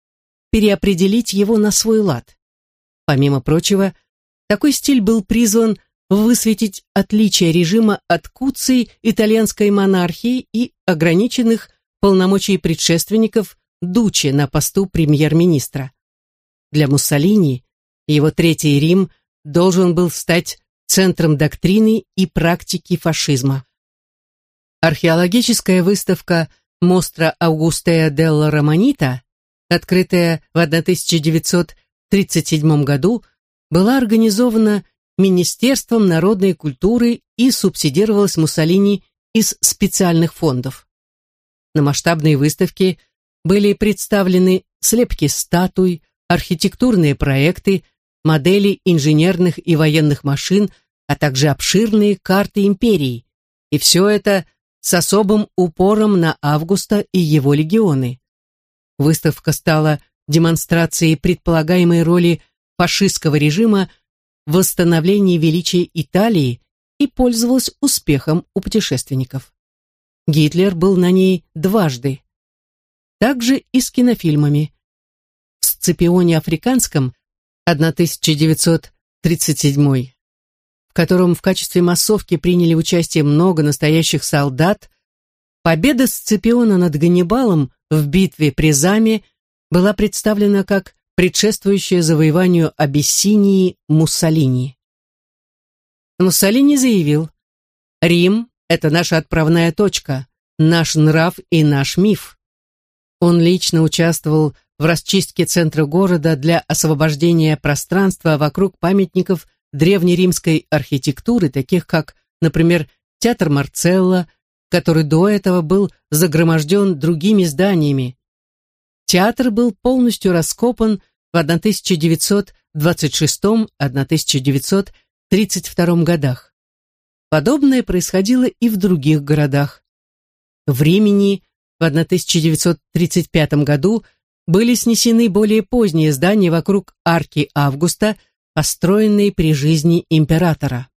переопределить его на свой лад. Помимо прочего, такой стиль был призван высветить отличие режима от куцей итальянской монархии и ограниченных полномочий предшественников Дучи на посту премьер-министра. Для Муссолини его Третий Рим должен был стать центром доктрины и практики фашизма. Археологическая выставка Мостра Аугустея делла Романита, открытая в 1937 году, была организована Министерством народной культуры и субсидировалась Муссолини из специальных фондов. На масштабной выставке были представлены слепки статуй, архитектурные проекты, модели инженерных и военных машин, а также обширные карты империи. И все это с особым упором на Августа и его легионы. Выставка стала демонстрацией предполагаемой роли фашистского режима в восстановлении величия Италии и пользовалась успехом у путешественников. Гитлер был на ней дважды. Также и с кинофильмами. В «Сципионе африканском» 1937 в котором в качестве массовки приняли участие много настоящих солдат, победа Сципиона над Ганнибалом в битве при Заме была представлена как предшествующая завоеванию Абиссинии Муссолини. Муссолини заявил, «Рим – это наша отправная точка, наш нрав и наш миф». Он лично участвовал в расчистке центра города для освобождения пространства вокруг памятников древнеримской архитектуры, таких как, например, театр Марцелла, который до этого был загроможден другими зданиями. Театр был полностью раскопан в 1926-1932 годах. Подобное происходило и в других городах. В Римени в 1935 году были снесены более поздние здания вокруг арки Августа – построенный при жизни императора.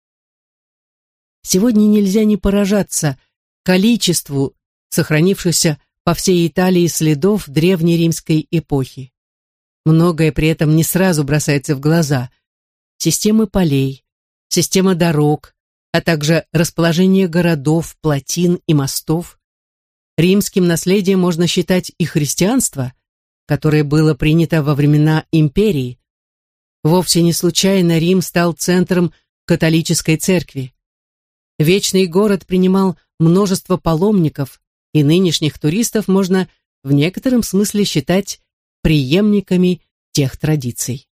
Сегодня нельзя не поражаться количеству сохранившихся по всей Италии следов древнеримской эпохи. Многое при этом не сразу бросается в глаза. Системы полей, система дорог, а также расположение городов, плотин и мостов. Римским наследием можно считать и христианство, которое было принято во времена империи, Вовсе не случайно Рим стал центром католической церкви. Вечный город принимал множество паломников, и нынешних туристов можно в некотором смысле считать преемниками тех традиций.